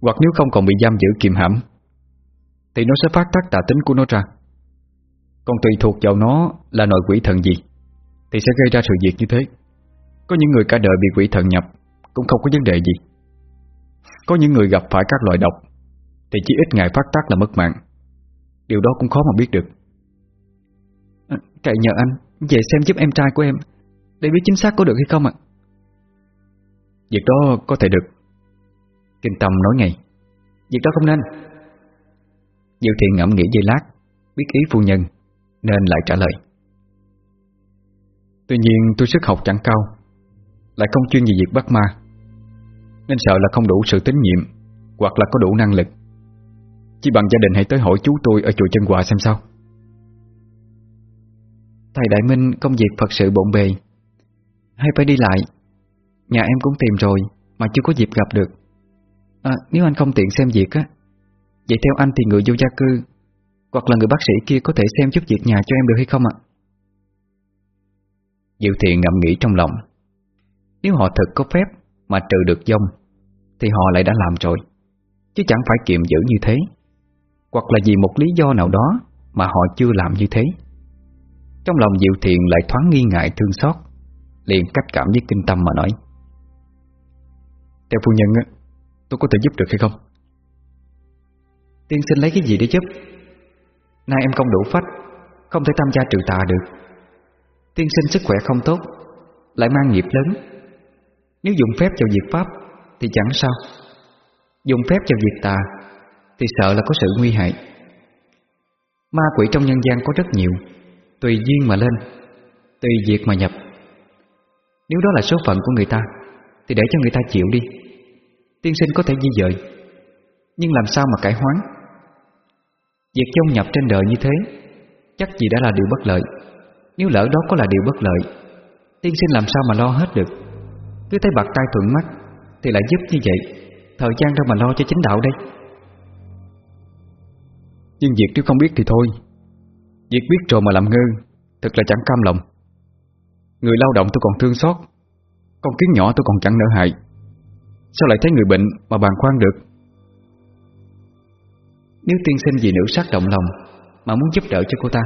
[SPEAKER 3] Hoặc nếu không còn bị giam giữ kiềm hãm, Thì nó sẽ phát tác tà tính của nó ra. Còn tùy thuộc vào nó là nội quỷ thần gì, Thì sẽ gây ra sự việc như thế. Có những người cả đời bị quỷ thần nhập, Cũng không có vấn đề gì có những người gặp phải các loại độc Thì chỉ ít ngày phát tác là mất mạng. Điều đó cũng khó mà biết được.
[SPEAKER 2] À, Cậy nhờ anh Về xem giúp em trai của em Để biết chính xác có được hay không ạ.
[SPEAKER 3] Việc đó có thể được.
[SPEAKER 1] Kinh Tâm nói ngay.
[SPEAKER 2] Việc đó không nên.
[SPEAKER 1] Diệu Thiện ngẫm nghĩ giây lát Biết ý phu nhân Nên lại trả lời.
[SPEAKER 3] Tuy nhiên tôi sức học chẳng cao Lại không chuyên về việc bắt ma nên sợ là không đủ sự tín nhiệm Hoặc là có đủ năng lực. Chỉ bằng gia đình hãy tới hỏi chú tôi Ở chùa chân hòa xem sao.
[SPEAKER 2] Thầy Đại Minh công việc Phật sự bộn bề. Hay phải đi lại. Nhà em cũng tìm rồi Mà chưa có dịp gặp được. À, Nếu anh không tiện xem việc á Vậy theo anh thì người vô gia cư Hoặc là người bác sĩ kia có thể xem chút việc nhà cho em được hay không ạ?
[SPEAKER 1] Diệu Thiện ngậm nghĩ trong lòng. Nếu họ thật có phép mà trừ được dông, thì họ lại đã làm rồi. Chứ chẳng phải kiềm giữ như thế. Hoặc là vì một lý do nào đó Mà họ chưa làm như thế. Trong lòng Diệu Thiện lại thoáng nghi ngại thương xót, Liền cách cảm với kinh tâm mà nói.
[SPEAKER 3] Theo phu nhân á, Tôi có thể giúp được hay không?
[SPEAKER 2] Tiên sinh lấy cái gì để giúp? Nay em không đủ phách, Không thể tham gia trừ tà được. Tiên sinh sức khỏe không tốt, Lại mang nghiệp lớn. Nếu dùng phép cho việc pháp, Thì chẳng sao. Dùng phép cho việc tà, Thì sợ là có sự nguy hại. Ma quỷ trong nhân gian có rất nhiều, Tùy duyên mà lên, Tùy việc mà nhập. Nếu đó là số phận của người ta, Thì để cho người ta chịu đi. Tiên sinh có thể di dời, Nhưng làm sao mà cải hoán? Việc dông nhập trên đời như thế, Chắc gì đã là điều bất lợi. Nếu lỡ đó có là điều bất lợi, Tiên sinh làm sao mà lo hết được? Cứ thấy bạc tay thuận mắt, Thì lại giúp như vậy. Thời gian đâu mà lo cho chính đạo đây?
[SPEAKER 3] Nhưng việc nếu không biết thì thôi. Việc biết rồi mà làm ngơ, Thật là chẳng cam lòng. Người lao động tôi còn thương xót, Con kiến nhỏ tôi còn chẳng nỡ hại. Sao lại thấy người bệnh mà bàn khoan được?
[SPEAKER 2] Nếu tiên sinh vì nữ sát động lòng Mà muốn giúp đỡ cho cô ta,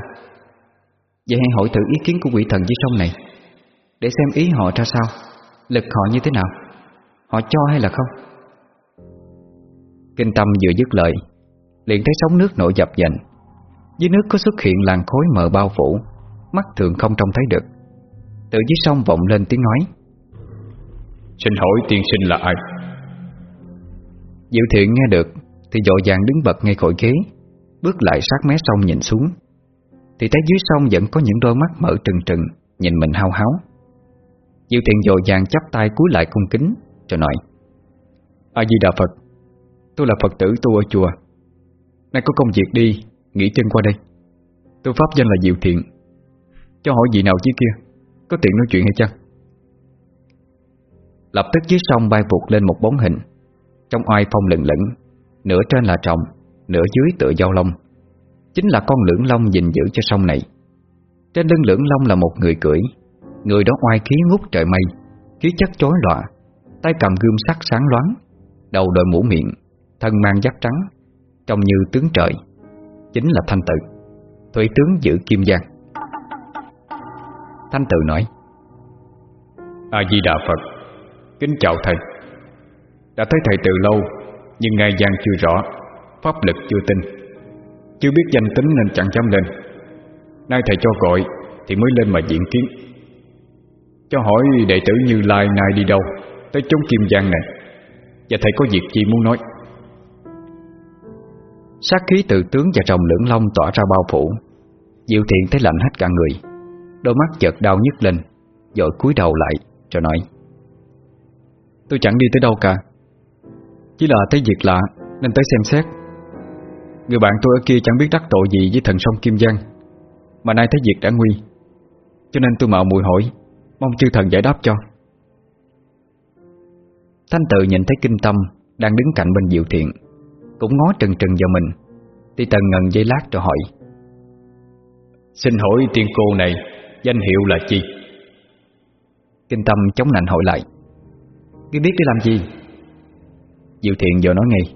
[SPEAKER 2] Vậy hãy hỏi thử ý kiến của quỷ thần dưới sông này, Để xem ý họ ra sao. Lực họ như thế nào? Họ cho hay là không?
[SPEAKER 1] Kinh tâm vừa dứt lời Liền thấy sóng nước nổi dập dành Dưới nước có xuất hiện làn khối mờ bao phủ Mắt thường không trông thấy được. Từ dưới sông vọng lên tiếng nói.
[SPEAKER 3] Xin hỏi tiên sinh là ai?
[SPEAKER 1] Diệu thiện nghe được Thì dội vàng đứng bật ngay khỏi ghế Bước lại sát mé sông nhìn xuống. Thì thấy dưới sông vẫn có những đôi mắt mở trừng trừng Nhìn mình hao háo Diệu thiện dội vàng chắp tay cúi lại cung kính Rồi nói
[SPEAKER 3] A-di-đà Phật, Tôi là Phật tử tu ở chùa. Nay có công việc đi, Nghỉ chân qua đây. Tôi pháp danh là Diệu Thiện. Cho hỏi gì nào chứ kia, Có tiện nói chuyện hay chăng?
[SPEAKER 1] Lập tức dưới sông bay vụt lên một bóng hình. Trong oai phong lừng lẫn Nửa trên là trọng Nửa dưới tựa dao lông Chính là con lưỡng long gìn giữ cho sông này. Trên lưng lưỡng long là một người cưỡi. Người đó oai khí ngút trời mây, Khí chất chói lọa Tay cầm gươm sắt sáng loáng, Đầu đội mũ miệng, Thân mang giáp trắng, Trông như tướng trời, Chính là Thanh Tự Thủy tướng giữ Kim Giang. Thanh Tự nói,
[SPEAKER 3] A-di-đà Phật, Kính chào thầy. Đã thấy thầy từ lâu, Nhưng ngài giang chưa rõ, Pháp lực chưa tin. Chưa biết danh tính nên chẳng dám lên. Nay thầy cho gọi Thì mới lên mà diện kiến. Cho hỏi đệ tử Như Lai nay đi đâu, Tới chốn Kim Giang này, Và thầy có việc gì muốn nói.
[SPEAKER 1] Sát khí từ tướng và rồng lưỡng long tỏa ra bao phủ Diệu thiện thấy lạnh hết cả người, Đôi mắt chợt đau nhức lên Rồi cúi đầu lại cho nói,
[SPEAKER 3] Tôi chẳng đi tới đâu cả, Chỉ là thấy việc lạ Nên tới xem xét. Người bạn tôi ở kia chẳng biết đắc tội gì Với thần sông Kim Giang, Mà nay thấy việc đã nguy, Cho nên tôi mạo muội hỏi Mong chư thần giải đáp cho.
[SPEAKER 1] Thanh tự nhìn thấy kinh tâm Đang đứng cạnh bên Diệu Thiện, Cũng ngó trừng trừng vào mình. Thì tần ngần dây lát rồi hỏi,
[SPEAKER 3] Xin hỏi tiên cô này, Danh hiệu là chi?
[SPEAKER 1] Kinh tâm chống nạnh hỏi lại
[SPEAKER 2] Ngươi biết để làm gì?
[SPEAKER 1] Diệu Thiện vừa nói ngay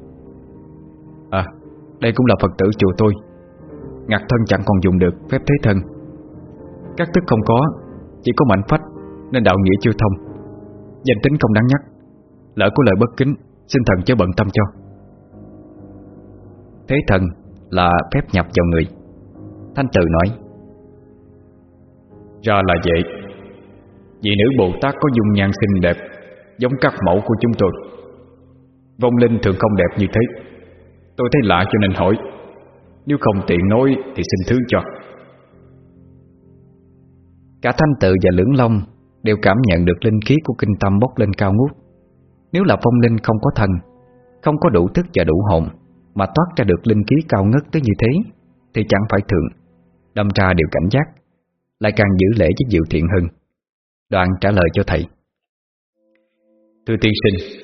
[SPEAKER 3] À Đây cũng là Phật tử chùa tôi. Ngặt thân chẳng còn dùng được phép thế thân. Các thức không có, Chỉ có mạnh phách. Nên đạo nghĩa chưa thông. Danh tính không đáng nhắc. Lỡ có lời bất kính, Xin thần chớ bận tâm cho.
[SPEAKER 1] Thế thần là phép nhập vào người. Thanh tự nói,
[SPEAKER 3] Ra là vậy. Vị nữ Bồ Tát có dung nhan xinh đẹp, Giống các mẫu của chúng tôi. Vong linh thường không đẹp như thế. Tôi thấy lạ cho nên hỏi, Nếu không tiện nói thì xin thứ cho.
[SPEAKER 1] Cả thanh tự và lưỡng long Đều cảm nhận được linh khí của kinh tâm bốc lên cao ngút. Nếu là phong linh không có thần, Không có đủ thức và đủ hồn Mà toát ra được linh khí cao ngất tới như thế, Thì chẳng phải thường. Đâm ra đều cảnh giác Lại càng giữ lễ với Diệu Thiện hơn Đoạn trả lời cho thầy.
[SPEAKER 3] Thưa tiên sinh,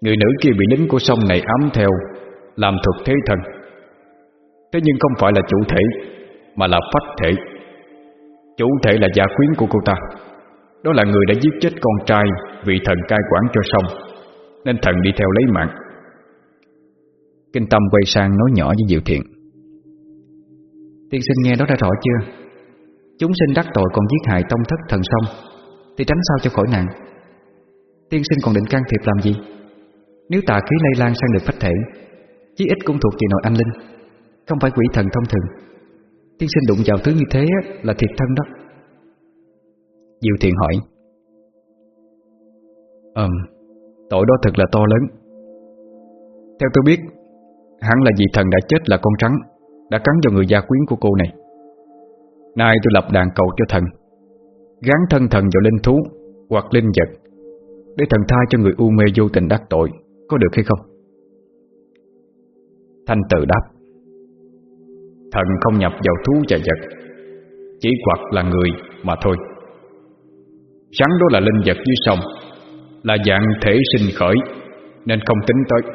[SPEAKER 3] Người nữ kia bị lính của sông này ám theo, Làm thuật thế thần. Thế nhưng không phải là chủ thể, Mà là phách thể. Chủ thể là gia quyến của cô ta. Đó là người đã giết chết con trai Vì thần cai quản cho xong, Nên thần đi theo lấy mạng.
[SPEAKER 1] Kinh Tâm quay sang nói nhỏ với Diệu Thiện.
[SPEAKER 2] Tiên sinh nghe đó đã rõ chưa? Chúng sinh đắc tội còn giết hại tông thất thần xong, Thì tránh sao cho khỏi nạn? Tiên sinh còn định can thiệp làm gì? Nếu tà khí lây lan sang được phách thể Chí ít cũng thuộc về nội anh linh Không phải quỷ thần thông thường. Tiên sinh đụng vào thứ như thế là thiệt thân đó.
[SPEAKER 1] Diệu Thiện hỏi.
[SPEAKER 3] Ừm Tội đó thật là to lớn. Theo tôi biết, hắn là vị thần đã chết là con trắng Đã cắn vào người gia quyến của cô này. Nay tôi lập đàn cầu cho thần, Gán thân thần vào linh thú Hoặc linh vật Để thần tha cho người u mê vô tình đắc tội, Có được hay không?
[SPEAKER 1] Thanh tự đáp. Thần không nhập vào thú và vật, Chỉ hoặc là người mà thôi. Rắn đó là linh vật dưới sông, Là dạng thể sinh khởi, Nên không tính tới.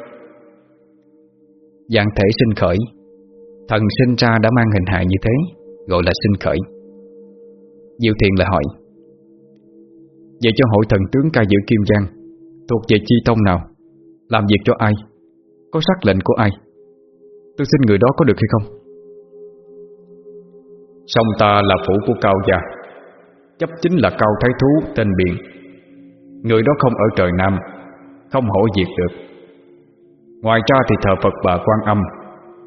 [SPEAKER 2] Dạng thể sinh khởi, Thần sinh ra đã mang hình hài như thế, Gọi là sinh khởi. Diệu thiền lại hỏi,
[SPEAKER 3] Vậy cho hội thần tướng ca giữ Kim Giang, Thuộc về chi tông nào, Làm việc cho ai, Có sắc lệnh của ai? Tôi xin người đó có được hay không?
[SPEAKER 1] Sông ta là phủ của Cao Gia. Chấp chính là Cao Thái Thú, tên Biện Người đó không ở trời Nam, Không hổ diệt được. Ngoài ra thì thờ Phật bà Quan Âm,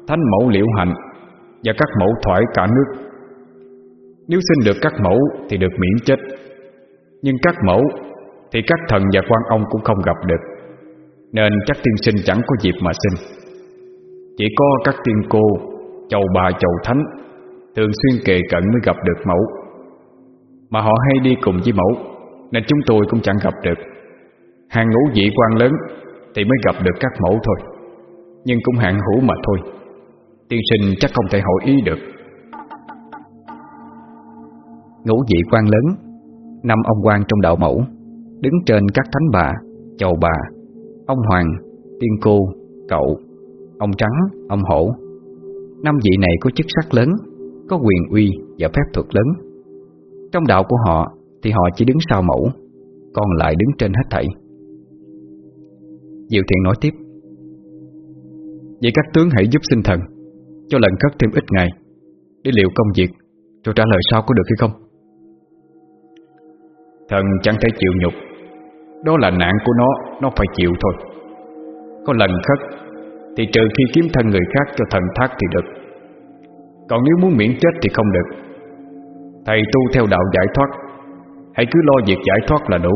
[SPEAKER 1] Thánh mẫu liễu hạnh Và các mẫu thoải cả nước. Nếu xin được các mẫu Thì được miễn chết, Nhưng các mẫu Thì các thần và quan ông cũng không gặp được, Nên chắc tiên sinh chẳng có dịp mà xin. Chỉ có các tiên cô, Chầu bà chầu thánh Thường xuyên kề cận mới gặp được mẫu. Mà họ hay đi cùng với mẫu, Nên chúng tôi cũng chẳng gặp được. Hàng ngũ vị quan lớn Thì mới gặp được các mẫu thôi, Nhưng cũng hạng hữu mà thôi. Tiên sinh chắc không thể hội ý được.
[SPEAKER 2] Ngũ vị quan lớn, Năm ông quan trong đạo mẫu, Đứng trên các thánh bà, Chầu bà, Ông hoàng, Tiên cô, Cậu, Ông trắng, Ông hổ. Năm vị này có chức sắc lớn, Có quyền uy và phép thuật lớn. Trong đạo của họ, Thì họ chỉ đứng sau mẫu, Còn lại đứng trên hết thảy. Diệu thiện nói tiếp,
[SPEAKER 3] Vậy các tướng hãy giúp sinh thần, Cho lần khất thêm ít ngày, Để liệu công việc, Rồi trả lời sau có được hay không?
[SPEAKER 1] Thần chẳng thể chịu nhục, Đó là nạn của nó Nó phải chịu thôi. Có lần khất, Thì trừ khi kiếm thân người khác cho thần thác thì được. Còn nếu muốn miễn chết thì không được. Thầy tu theo đạo giải thoát. Hãy cứ lo việc giải thoát là đủ.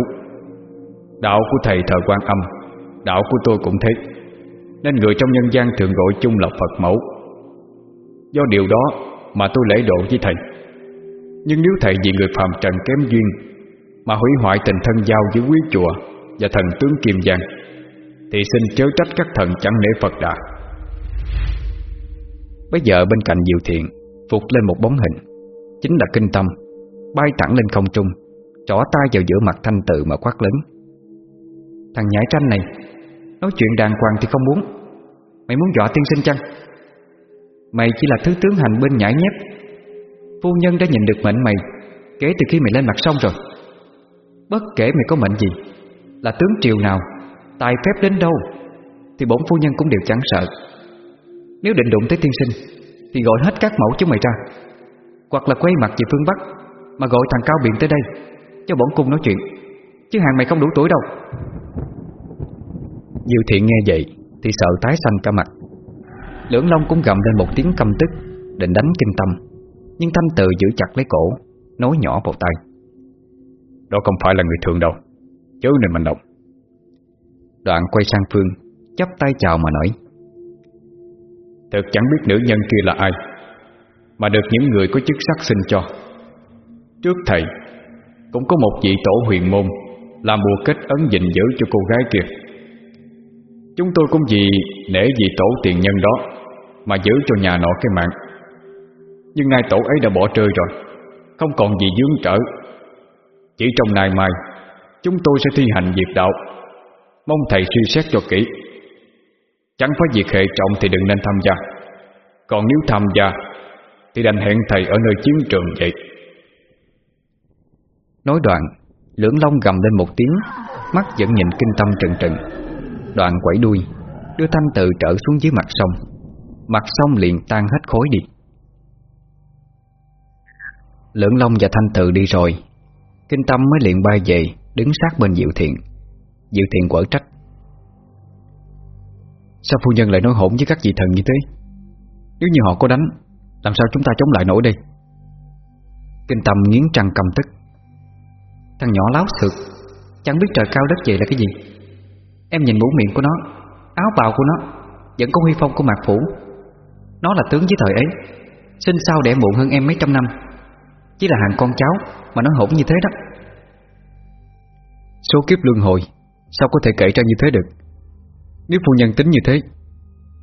[SPEAKER 1] Đạo của thầy thờ quan âm, Đạo của tôi cũng thế. Nên người trong nhân gian thường gọi chung là Phật mẫu. Do điều đó mà tôi lễ độ với thầy. Nhưng nếu thầy vì người phàm trần kém duyên Mà hủy hoại tình thân giao với quý chùa Và thần tướng Kim Giang, Thì xin chớ trách các thần chẳng nể Phật đà.
[SPEAKER 2] Bây giờ bên cạnh Diệu Thiện Phục lên một bóng hình. Chính là Kinh Tâm, Bay thẳng lên không trung Trỏ tay vào giữa mặt thanh tự mà quát lớn. Thằng nhãi tranh này, Nói chuyện đàng hoàng thì không muốn. Mày muốn dọa tiên sinh chăng? Mày chỉ là thứ tướng hành bên nhảy nhép. Phu nhân đã nhìn được mệnh mày Kể từ khi mày lên mặt sông rồi. Bất kể mày có mệnh gì, Là tướng triều nào, Tài phép đến đâu, Thì bổn phu nhân cũng đều chẳng sợ. Nếu định đụng tới tiên sinh, Thì gọi hết các mẫu chúng mày ra. Hoặc là quay mặt về phương Bắc Mà gọi thằng Cao Biện tới đây Cho bổn cung nói chuyện. Chứ hàng mày không đủ tuổi đâu. Diệu thiện nghe vậy Thì sợ tái xanh cả mặt. Lưỡng Long cũng gầm lên một tiếng căm tức Định đánh kinh tâm. Nhưng thanh tự giữ chặt lấy cổ Nói nhỏ vào tay
[SPEAKER 1] Đó không phải là người thường đâu. Chớ nên mình động.
[SPEAKER 2] Đoạn quay sang Phương chắp tay chào mà nói.
[SPEAKER 1] Thật chẳng biết nữ nhân kia là ai mà được những người có chức sắc xin cho. Trước thầy, Cũng có một vị tổ huyền môn Làm bùa kết ấn gìn giữ cho cô gái kia. Chúng tôi cũng vì nể vị tổ tiền nhân đó Mà giữ cho nhà nọ cái mạng. Nhưng nay tổ ấy đã bỏ rơi rồi, Không còn gì dướng trở. Chỉ trong nay mai, Chúng tôi sẽ thi hành việc đạo. Mong thầy suy xét cho kỹ. Chẳng phải việc hệ trọng thì đừng nên tham gia. Còn nếu tham gia thì đành hẹn thầy ở nơi chiến trường vậy.
[SPEAKER 2] Nói đoạn, Lưỡng Long gầm lên một tiếng, Mắt vẫn nhìn kinh tâm trần trần. Đoạn quẩy đuôi, Đưa thanh tự trở xuống dưới mặt sông. Mặt sông liền tan hết khối đi. Lưỡng Long và thanh tự đi rồi. Kinh tâm mới liền bay về, Đứng sát bên Diệu Thiện. Diệu Thiện quở trách.
[SPEAKER 3] Sao phu nhân lại nói hỗn với các vị thần như thế? Nếu như họ có đánh làm sao chúng ta chống lại nổi đây?
[SPEAKER 1] Kinh tâm nghiến trăng cầm tức. Thằng nhỏ láo sực Chẳng biết trời cao đất dày là cái gì. Em nhìn mũ miệng của nó, Áo bào của nó, Vẫn có huy phong của mạc phủ. Nó là tướng với thời ấy, Sinh sao đẻ muộn hơn em mấy trăm năm. Chỉ là hàng con cháu Mà nó hỗn như thế đó.
[SPEAKER 3] Số kiếp luân hồi, Sao có thể kể ra như thế được? Nếu phu nhân tính như thế,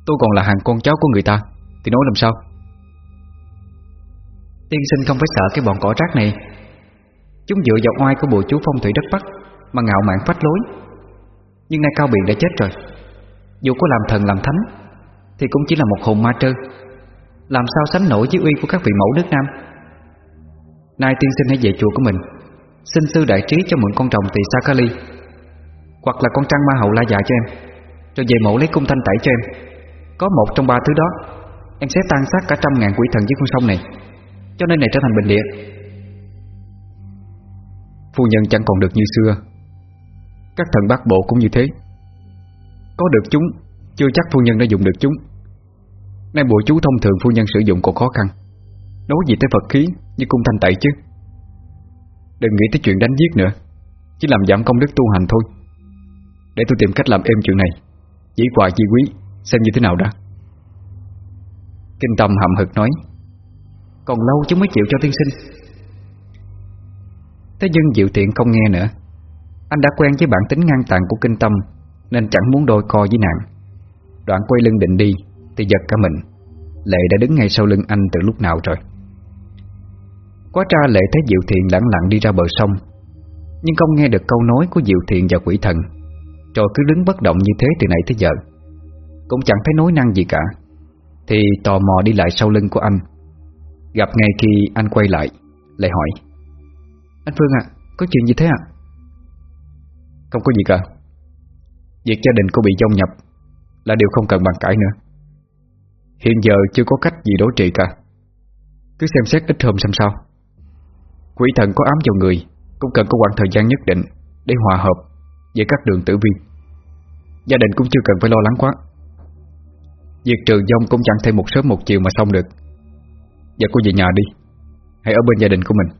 [SPEAKER 3] Tôi còn là hàng con cháu của người ta, Thì nói làm sao?
[SPEAKER 1] Tiên sinh không phải sợ cái bọn cỏ rác này. Chúng dựa vào oai của bộ chú phong thủy đất Bắc Mà ngạo mạn phách lối. Nhưng nay Cao Biện đã chết rồi. Dù có làm thần làm thánh, Thì cũng chỉ là một hồn ma trơ. Làm sao sánh nổi với uy của các vị mẫu nước Nam? Nay tiên sinh hãy về chùa của mình, Xin sư đại trí cho mượn con rồng tỳ Sakali Hoặc là con trăng ma hậu la dạ cho em, Rồi về mẫu lấy cung thanh tẩy cho em. Có một trong ba thứ đó, Em sẽ tan sát cả trăm ngàn quỷ thần dưới con sông này. Cho nên này trở thành bình địa.
[SPEAKER 3] Phu nhân chẳng còn được như xưa. Các thần bát bộ cũng như thế. Có được chúng, Chưa chắc phu nhân đã dùng được chúng. Nay bộ chú thông thường phu nhân sử dụng còn khó khăn. Nói gì tới Phật khí, Như cung thanh tẩy chứ. Đừng nghĩ tới chuyện đánh giết nữa. Chỉ làm giảm công đức tu hành thôi. Để tôi tìm cách làm êm chuyện này. Chỉ quà chi quý, Xem như thế nào đã.
[SPEAKER 1] Kinh tâm hậm hực nói còn lâu chúng mới chịu cho tiên sinh. Thế nhưng Diệu thiện không nghe nữa. Anh đã quen với bản tính ngang tàn của kinh tâm, Nên chẳng muốn đôi co với nàng. Đoạn quay lưng định đi, Thì giật cả mình. Lệ đã đứng ngay sau lưng anh từ lúc nào rồi? Quá tra Lệ thấy Diệu Thiện lặng lặng đi ra bờ sông, Nhưng không nghe được câu nói của Diệu Thiện và quỷ thần. Rồi cứ đứng bất động như thế từ nãy tới giờ. Cũng chẳng thấy nói năng gì cả. Thì tò mò đi lại sau lưng của anh. Gặp ngay khi anh quay lại lại hỏi. Anh Phương ạ, có chuyện gì thế ạ?
[SPEAKER 3] Không có gì cả. Việc gia đình cô bị dông nhập Là điều không cần bàn cãi nữa. Hiện giờ chưa có cách gì đối trị cả. Cứ xem xét ít hôm xem sao. Quỷ thần có ám vào người Cũng cần có khoảng thời gian nhất định Để hòa hợp với các đường tử vi. Gia đình cũng chưa cần phải lo lắng quá. Việc trừ dông cũng chẳng thể một sớm một chiều mà xong được. Giờ cô về nhà đi Hãy ở bên gia đình của mình.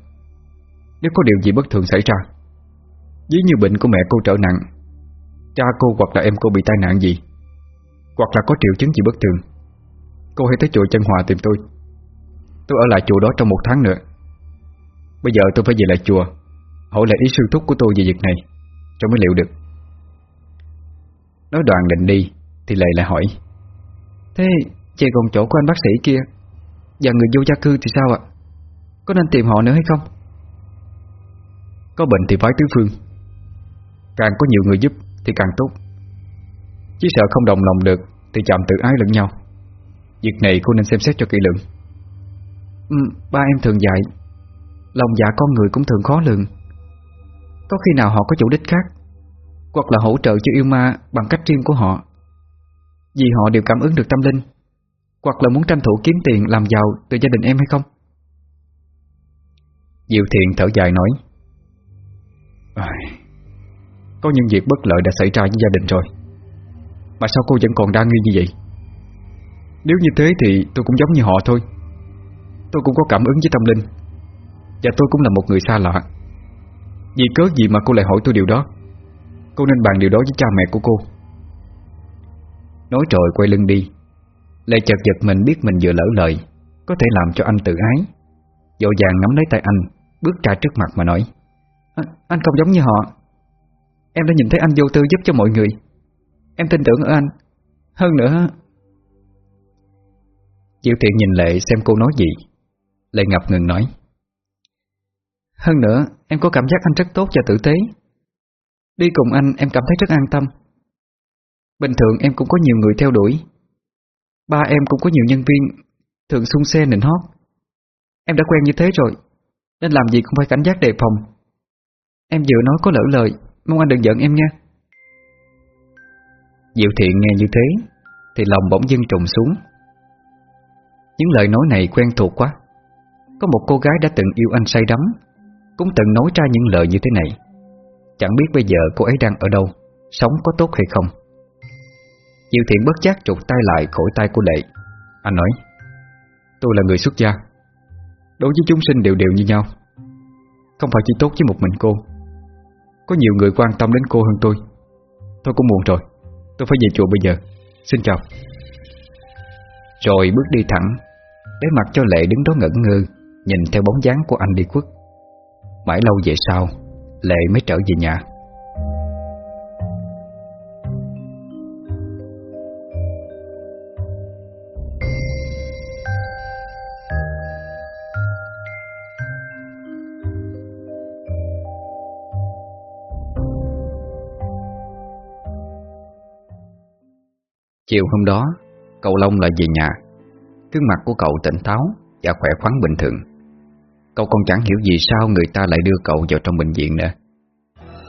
[SPEAKER 3] Nếu có điều gì bất thường xảy ra, Ví như bệnh của mẹ cô trở nặng, Cha cô hoặc là em cô bị tai nạn gì, Hoặc là có triệu chứng gì bất thường, Cô hãy tới chùa chân hòa tìm tôi. Tôi ở lại chùa đó trong một tháng nữa. Bây giờ tôi phải về lại chùa, Hỏi lại ý sư thúc của tôi về việc này, Cho mới liệu được.
[SPEAKER 1] Nói đoàn định đi, Thì Lệ lại hỏi, Thế chị còn chỗ của anh bác sĩ kia và người vô gia cư thì sao ạ? Có nên tìm họ nữa hay không?
[SPEAKER 3] Có bệnh thì phái tứ phương. Càng có nhiều người giúp Thì càng tốt. Chỉ sợ không đồng lòng được Thì chạm tự ái lẫn nhau. Việc này cô nên xem xét cho kỹ lưỡng.
[SPEAKER 1] Ừ, Ba em thường dạy. Lòng dạ con người cũng thường khó lường. Có khi nào họ có chủ đích khác? Hoặc là hỗ trợ cho yêu ma Bằng cách riêng của họ? Vì họ đều cảm ứng được tâm linh. Hoặc là muốn tranh thủ kiếm tiền làm giàu Từ gia đình em hay không?
[SPEAKER 3] Diệu Thiện thở dài nói à, Có những việc bất lợi đã xảy ra với gia đình rồi. Mà sao cô vẫn còn đa nghi như vậy? Nếu như thế thì tôi cũng giống như họ thôi. Tôi cũng có cảm ứng với tâm linh. Và tôi cũng là một người xa lạ. Vì cớ gì mà cô lại hỏi tôi điều đó? Cô nên bàn điều đó với cha mẹ của cô.
[SPEAKER 1] Nói rồi quay lưng đi. Lệ chợt giật mình biết mình vừa lỡ lời Có thể làm cho anh tự ái. Dội vàng nắm lấy tay anh Bước ra trước mặt mà nói à, Anh không giống như họ. Em đã nhìn thấy anh vô tư giúp cho mọi người. Em tin tưởng ở anh. Hơn nữa Diệu thiện nhìn Lệ xem cô nói gì. Lệ ngập ngừng nói Hơn nữa em có cảm giác anh rất tốt và tử tế. Đi cùng anh em cảm thấy rất an tâm. Bình thường em cũng có nhiều người theo đuổi. Ba em cũng có nhiều nhân viên Thường xung xe nịnh hót. Em đã quen như thế rồi, Nên làm gì cũng phải cảnh giác đề phòng. Em vừa nói có lỡ lời, Mong anh đừng giận em nha. Diệu thiện nghe như thế, Thì lòng bỗng dưng trùng xuống. Những lời nói này quen thuộc quá. Có một cô gái đã từng yêu anh say đắm, Cũng từng nói ra những lời như thế này. Chẳng biết bây giờ cô ấy đang ở đâu, Sống có tốt hay không. Diệu thiện bất giác trục tay lại khỏi tay của Lệ. Anh nói,
[SPEAKER 3] Tôi là người xuất gia. Đối với chúng sinh đều đều như nhau. Không phải chỉ tốt với một mình cô. Có nhiều người quan tâm đến cô hơn tôi. Tôi cũng muộn rồi. Tôi phải về chùa bây giờ. Xin chào.
[SPEAKER 1] Rồi bước đi thẳng Để mặt cho Lệ đứng đó ngẩn ngơ, Nhìn theo bóng dáng của anh đi quất Mãi lâu về sau, Lệ mới trở về nhà. Chiều hôm đó, Cậu Long lại về nhà. Gương mặt của cậu tỉnh táo Và khỏe khoắn bình thường. Cậu còn chẳng hiểu vì sao người ta lại đưa cậu vào trong bệnh viện nữa.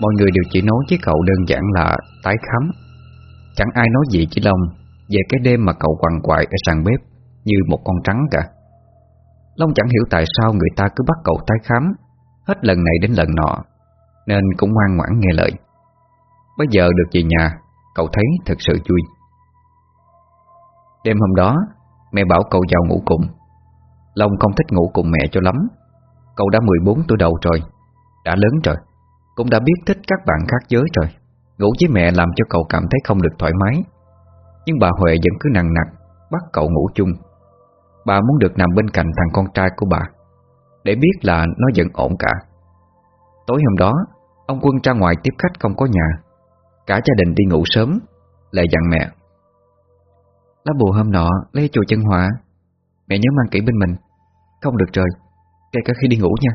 [SPEAKER 1] Mọi người đều chỉ nói với cậu đơn giản là tái khám. Chẳng ai nói gì chỉ Long Về cái đêm mà cậu quằn quại ở sàn bếp Như một con trắng cả. Long chẳng hiểu tại sao người ta cứ bắt cậu tái khám, Hết lần này đến lần nọ, Nên cũng ngoan ngoãn nghe lời. Bây giờ được về nhà, Cậu thấy thật sự vui. Đêm hôm đó, Mẹ bảo cậu vào ngủ cùng. Long không thích ngủ cùng mẹ cho lắm. Cậu đã 14 tuổi đầu rồi, Đã lớn rồi, Cũng đã biết thích các bạn khác giới rồi. Ngủ với mẹ làm cho cậu cảm thấy không được thoải mái. Nhưng bà Huệ vẫn cứ nặng nặc, Bắt cậu ngủ chung. Bà muốn được nằm bên cạnh thằng con trai của bà, Để biết là nó vẫn ổn cả. Tối hôm đó, Ông Quân ra ngoài tiếp khách không có nhà. Cả gia đình đi ngủ sớm, lại dặn mẹ Lá bùa hôm nọ lấy chùa chân hỏa. Mẹ nhớ mang kỹ bên mình. Không được trời, Kể cả khi đi ngủ nha.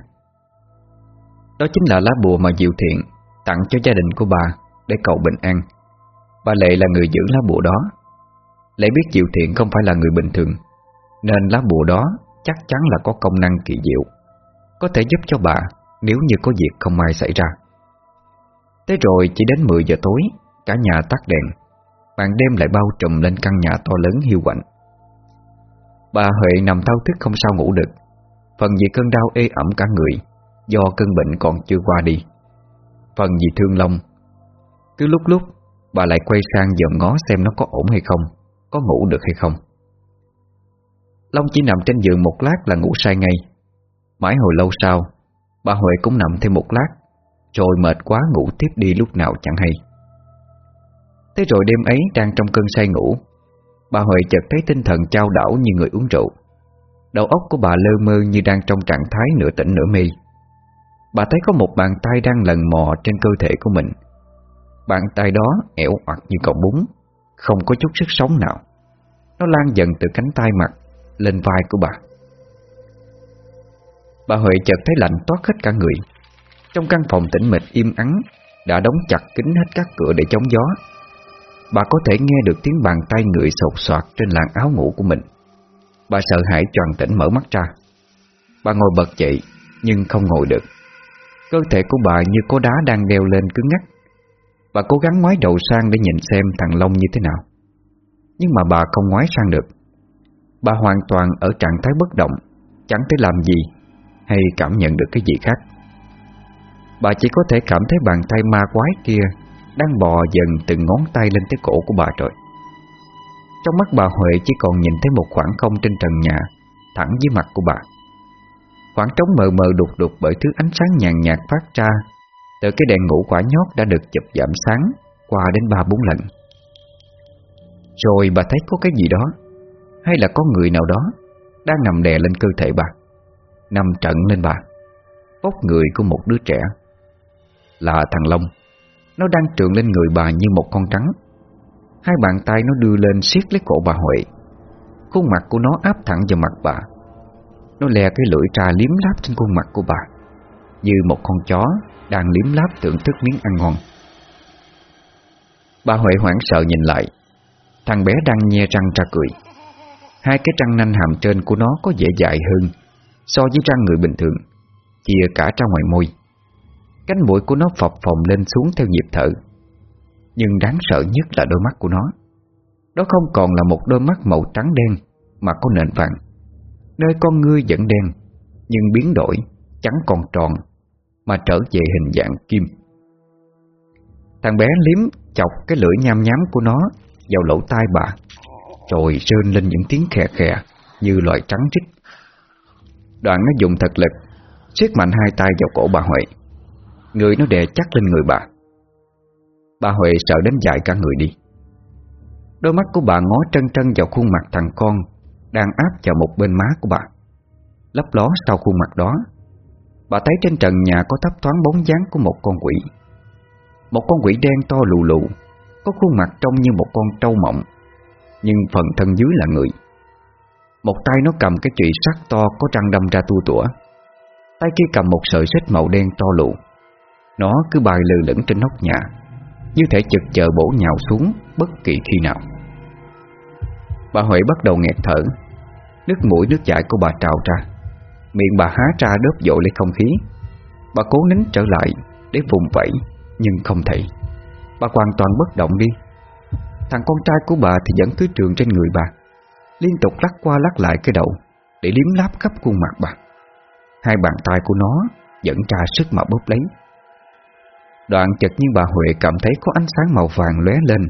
[SPEAKER 1] Đó chính là lá bùa mà Diệu Thiện Tặng cho gia đình của bà Để cầu bình an. Bà Lệ là người giữ lá bùa đó. Lệ biết Diệu Thiện không phải là người bình thường, Nên lá bùa đó Chắc chắn là có công năng kỳ diệu, Có thể giúp cho bà Nếu như có việc không may xảy ra. Thế rồi chỉ đến 10 giờ tối, Cả nhà tắt đèn. Màn đêm lại bao trùm lên căn nhà to lớn hiu quạnh. Bà Huệ nằm thao thức không sao ngủ được. Phần vì cơn đau ê ẩm cả người, Do cơn bệnh còn chưa qua đi. Phần vì thương lòng. Cứ lúc lúc, Bà lại quay sang dòm ngó xem nó có ổn hay không, Có ngủ được hay không. Long chỉ nằm trên giường một lát là ngủ say ngay. Mãi hồi lâu sau, Bà Huệ cũng nằm thêm một lát, Rồi mệt quá ngủ tiếp đi lúc nào chẳng hay. Thế rồi đêm ấy đang trong cơn say ngủ. Bà Huệ chợt thấy tinh thần trao đảo như người uống rượu. Đầu óc của bà lơ mơ như đang trong trạng thái nửa tỉnh nửa mê. Bà thấy có một bàn tay đang lần mò trên cơ thể của mình. Bàn tay đó ẻo oặt như cọng bún, Không có chút sức sống nào. Nó lan dần từ cánh tay mặt Lên vai của bà. Bà Huệ chợt thấy lạnh toát hết cả người. Trong căn phòng tĩnh mịch im ắng, Đã đóng chặt kín hết các cửa để chống gió. Bà có thể nghe được tiếng bàn tay người sột soạt trên làn áo ngủ của mình. Bà sợ hãi tròn tỉnh mở mắt ra. Bà ngồi bật dậy, Nhưng không ngồi được. Cơ thể của bà như có đá đang đeo lên cứng ngắc. Bà cố gắng ngoái đầu sang để nhìn xem thằng Long như thế nào. Nhưng mà bà không ngoái sang được. Bà hoàn toàn ở trạng thái bất động, Chẳng thể làm gì Hay cảm nhận được cái gì khác. Bà chỉ có thể cảm thấy bàn tay ma quái kia đang bò dần từng ngón tay lên tới cổ của bà rồi. Trong mắt bà Huệ chỉ còn nhìn thấy một khoảng không trên trần nhà, Thẳng dưới mặt của bà. Khoảng trống mờ mờ đục đục bởi thứ ánh sáng nhàn nhạt phát ra Từ cái đèn ngủ quả nhót đã được chụp giảm sáng Qua đến ba bốn lần. Rồi bà thấy có cái gì đó, Hay là có người nào đó Đang nằm đè lên cơ thể bà, Nằm trận lên bà Bốc người của một đứa trẻ, Là thằng Long nó đang trượn lên người bà như một con trắng. Hai bàn tay nó đưa lên siết lấy cổ bà Huệ. Khuôn mặt của nó áp thẳng vào mặt bà. Nó lè cái lưỡi trà liếm láp trên khuôn mặt của bà, Như một con chó đang liếm láp thưởng thức miếng ăn ngon. Bà Huệ hoảng sợ nhìn lại. Thằng bé đang nhe răng ra cười. Hai cái răng nanh hàm trên của nó có vẻ dài hơn So với răng người bình thường, Chia cả ra ngoài môi. Cánh mũi của nó phập phồng lên xuống theo nhịp thở. Nhưng đáng sợ nhất là đôi mắt của nó. Đó không còn là một đôi mắt màu trắng đen, Mà có nền vàng. Nơi con ngươi vẫn đen, Nhưng biến đổi, Chẳng còn tròn, Mà trở về hình dạng kim. Thằng bé liếm chọc cái lưỡi nham nhám của nó Vào lỗ tai bà, Rồi rên lên những tiếng khè khè như loại trắng trích. Đoạn nó dùng thật lực, siết mạnh hai tay vào cổ bà Huệ. Người nó đè chắc lên người bà. Bà Huệ sợ đến dại cả người đi. Đôi mắt của bà ngó trân trân vào khuôn mặt thằng con Đang áp vào một bên má của bà. Lấp ló sau khuôn mặt đó, Bà thấy trên trần nhà có thấp thoáng bóng dáng của một con quỷ. Một con quỷ đen to lù lù, Có khuôn mặt trông như một con trâu mộng, Nhưng phần thân dưới là người. Một tay nó cầm cái trụy sắt to có răng đâm ra tua tủa, Tay kia cầm một sợi xích màu đen to lù. Nó cứ bài lừ lửng trên nóc nhà, Như thể chực chờ bổ nhào xuống Bất kỳ khi nào. Bà Huệ bắt đầu nghẹt thở, Nước mũi nước chảy của bà trào ra, Miệng bà há ra đớp dội lấy không khí. Bà cố nín trở lại Để vùng vẫy, Nhưng không thể Bà hoàn toàn bất động đi. Thằng con trai của bà thì vẫn cứ trường trên người bà, Liên tục lắc qua lắc lại cái đầu Để liếm láp khắp khuôn mặt bà. Hai bàn tay của nó Dẫn ra sức mà bóp lấy. Đoạn chợt như bà Huệ cảm thấy có ánh sáng màu vàng lóe lên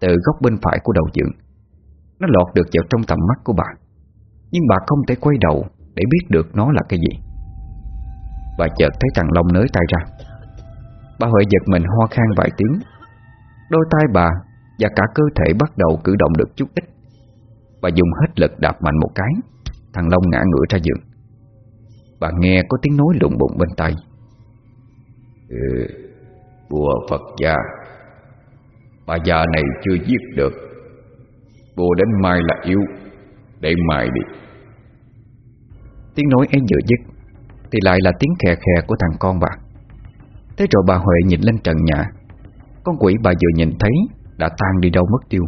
[SPEAKER 1] Từ góc bên phải của đầu giường. Nó lọt được vào trong tầm mắt của bà. Nhưng bà không thể quay đầu Để biết được nó là cái gì. Bà chợt thấy thằng Long nới tay ra. Bà Huệ giật mình ho khan vài tiếng. Đôi tay bà Và cả cơ thể bắt đầu cử động được chút ít. Bà dùng hết lực đạp mạnh một cái. Thằng Long ngã ngửa ra giường. Bà nghe có tiếng nói lụng bụng bên tay ừ, Bùa Phật gia. Bà già này chưa giết được. Bùa đến mai là yếu, Để mai đi. Tiếng nói ấy vừa dứt, Thì lại là tiếng khè khè của thằng con bà. Thế rồi bà Huệ nhìn lên trần nhà. Con quỷ bà vừa nhìn thấy, Đã tan đi đâu mất tiêu.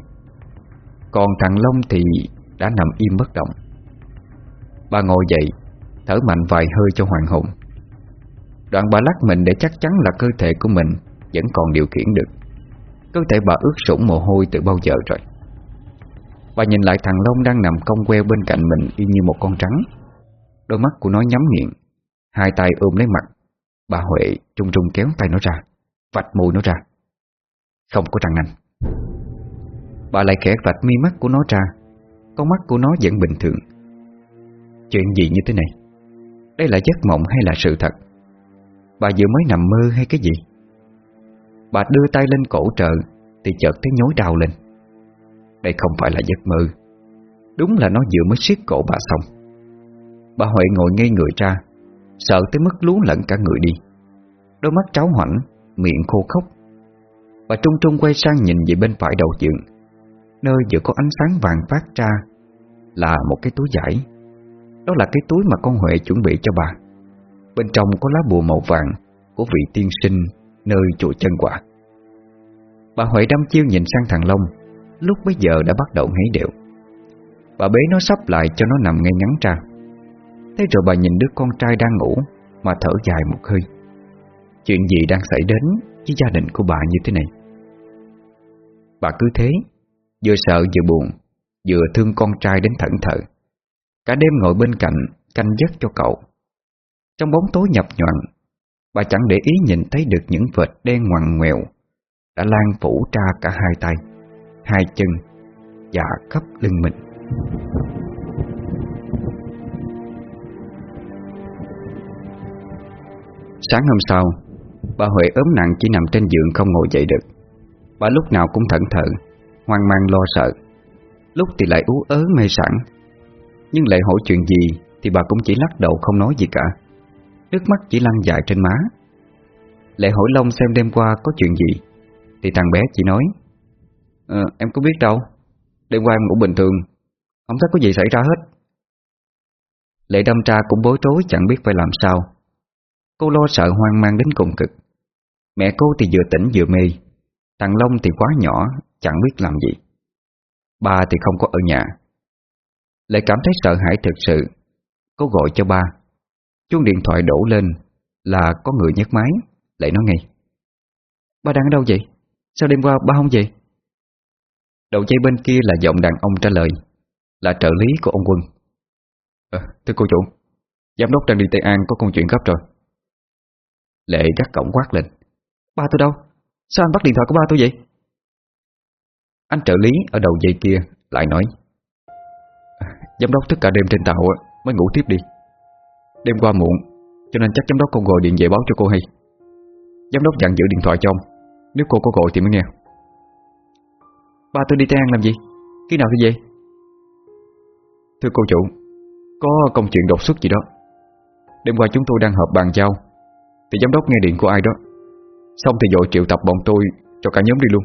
[SPEAKER 1] Còn thằng Long thì đã nằm im bất động. Bà ngồi dậy, Thở mạnh vài hơi cho hoàng hồn. Đoạn bà lắc mình để chắc chắn là cơ thể của mình vẫn còn điều khiển được. Cơ thể bà ướt sũng mồ hôi từ bao giờ rồi. Bà nhìn lại thằng Long đang nằm cong queo bên cạnh mình Y như một con trắng. Đôi mắt của nó nhắm nghiện. Hai tay ôm lấy mặt. Bà Huệ trung trung kéo tay nó ra, Vạch mùi nó ra. Không có răng nanh. Bà lại khẽ vạch mi mắt của nó ra. Con mắt của nó vẫn bình thường. Chuyện gì như thế này? Đây là giấc mộng hay là sự thật? Bà vừa mới nằm mơ hay cái gì? Bà đưa tay lên cổ trợ, Thì chợt thấy nhói đau lên. Đây không phải là giấc mơ. Đúng là nó vừa mới siết cổ bà xong. Bà Huệ ngồi ngay người ra, Sợ tới mức lú lẫn cả người đi. Đôi mắt tráo hoảnh, Miệng khô khốc. Bà trung trung quay sang nhìn về bên phải đầu giường, Nơi vừa có ánh sáng vàng phát ra, Là một cái túi giải Đó là cái túi mà con Huệ chuẩn bị cho bà. Bên trong có lá bùa màu vàng Của vị tiên sinh Nơi chùa chân quả. Bà Huệ đăm chiêu nhìn sang thằng Long, Lúc bấy giờ đã bắt đầu ngáy đều Bà bế nó sắp lại cho nó nằm ngay ngắn ra. Thế rồi bà nhìn đứa con trai đang ngủ Mà thở dài một hơi. Chuyện gì đang xảy đến Với gia đình của bà như thế này? Bà cứ thế, Vừa sợ vừa buồn, Vừa thương con trai đến thẫn thờ. Cả đêm ngồi bên cạnh Canh giấc cho cậu. Trong bóng tối nhập nhoạn Bà chẳng để ý nhìn thấy được những vệt đen ngoằn ngoèo Đã lan phủ ra cả hai tay Hai chân Và khắp lưng mình. Sáng hôm sau Bà Huệ ốm nặng chỉ nằm trên giường không ngồi dậy được. Bà lúc nào cũng thận thận, Hoang mang lo sợ. Lúc thì lại ú ớ mê sẵn Nhưng lại hỏi chuyện gì Thì bà cũng chỉ lắc đầu không nói gì cả. Nước mắt chỉ lăn dài trên má. Lệ hỏi Long xem đêm qua có chuyện gì, Thì thằng bé chỉ nói ờ, Em có biết đâu, Đêm qua em ngủ bình thường, Không thấy có gì xảy ra hết. Lệ đâm tra cũng bối rối chẳng biết phải làm sao. Cô lo sợ hoang mang đến cùng cực. Mẹ cô thì vừa tỉnh vừa mê, Thằng Long thì quá nhỏ, Chẳng biết làm gì. Ba thì không có ở nhà. Lệ cảm thấy sợ hãi thực sự, Cô gọi cho ba. Chuông điện thoại đổ lên Là có người nhấc máy Lại nói ngay Ba đang ở đâu vậy? Sao đêm qua ba không về? Đầu dây bên kia là giọng đàn ông trả lời Là trợ lý của ông Quân à, Thưa cô chủ Giám đốc đang đi Tây An có công chuyện gấp rồi Lệ gắt cổng quát lên Ba tôi đâu? Sao anh bắt điện thoại của ba tôi vậy? Anh trợ lý ở đầu dây kia lại nói
[SPEAKER 3] Giám đốc tất cả đêm trên tàu Mới ngủ tiếp đi Đêm qua muộn, Cho nên chắc giám đốc không gọi điện về báo cho cô hay. Giám đốc dặn giữ điện thoại cho ông, Nếu cô có gọi thì mới nghe.
[SPEAKER 2] Ba tôi đi Tây An làm gì? Khi nào thì về?
[SPEAKER 3] Thưa cô chủ, Có công chuyện đột xuất gì đó. Đêm qua chúng tôi đang họp bàn giao, Thì giám đốc nghe điện của ai đó. Xong thì dội triệu tập bọn tôi Cho cả nhóm đi luôn,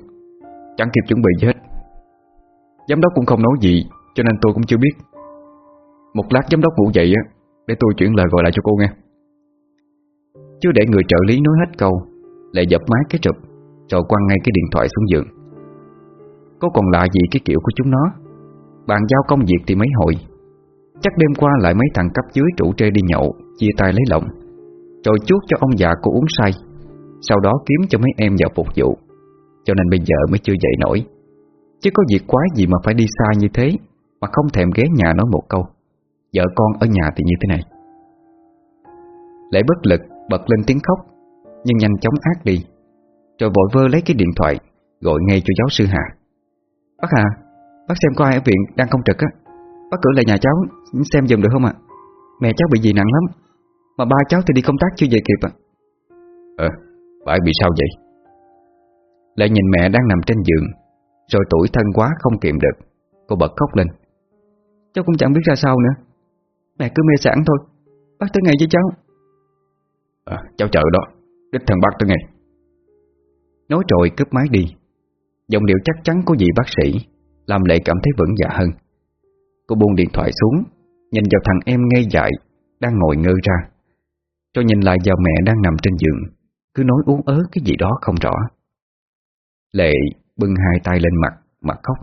[SPEAKER 3] Chẳng kịp chuẩn bị gì hết. Giám đốc cũng không nói gì, Cho nên tôi cũng chưa biết. Một lát giám đốc ngủ dậy á để tôi chuyển lời gọi lại cho cô nghe.
[SPEAKER 1] Chưa để người trợ lý nói hết câu, Lại dập máy cái trụp Rồi quăng ngay cái điện thoại xuống giường. Có còn lạ gì cái kiểu của chúng nó? Bạn giao công việc thì mấy hội Chắc đêm qua lại mấy thằng cấp dưới trụ trê đi nhậu, Chia tay lấy lộng Rồi chuốt cho ông già cô uống say, Sau đó kiếm cho mấy em vào phục vụ. Cho nên bây giờ mới chưa dậy nổi. Chứ có việc quái gì mà phải đi xa như thế, Mà không thèm ghé nhà nói một câu. Vợ con ở nhà thì như thế này. Lễ bất lực bật lên tiếng khóc Nhưng nhanh chóng ác đi Rồi vội vơ lấy cái điện thoại Gọi ngay cho giáo sư Hà.
[SPEAKER 2] Bác Hà Bác xem có ai ở viện đang công trực á? Bác cử lại nhà cháu xem dùm được không ạ? Mẹ cháu bị gì nặng lắm Mà ba cháu thì đi công tác chưa về kịp ạ.
[SPEAKER 3] Ờ, bà bị sao vậy?
[SPEAKER 1] Lại nhìn mẹ đang nằm trên giường Rồi tuổi thân quá không kiềm được Cô bật khóc lên.
[SPEAKER 2] Cháu cũng chẳng biết ra sao nữa. Mẹ cứ mê sản thôi. Bác tới ngày với cháu.
[SPEAKER 3] À, Cháu chờ đó. Đích thần bác tới ngày
[SPEAKER 1] Nói rồi cướp máy đi. Giọng điệu chắc chắn của vị bác sĩ Làm Lệ cảm thấy vững dạ hơn. Cô buông điện thoại xuống Nhìn vào thằng em ngây dại Đang ngồi ngơ ra. Rồi nhìn lại vào mẹ đang nằm trên giường Cứ nói uống ớ cái gì đó không rõ. Lệ bưng hai tay lên mặt Mặt khóc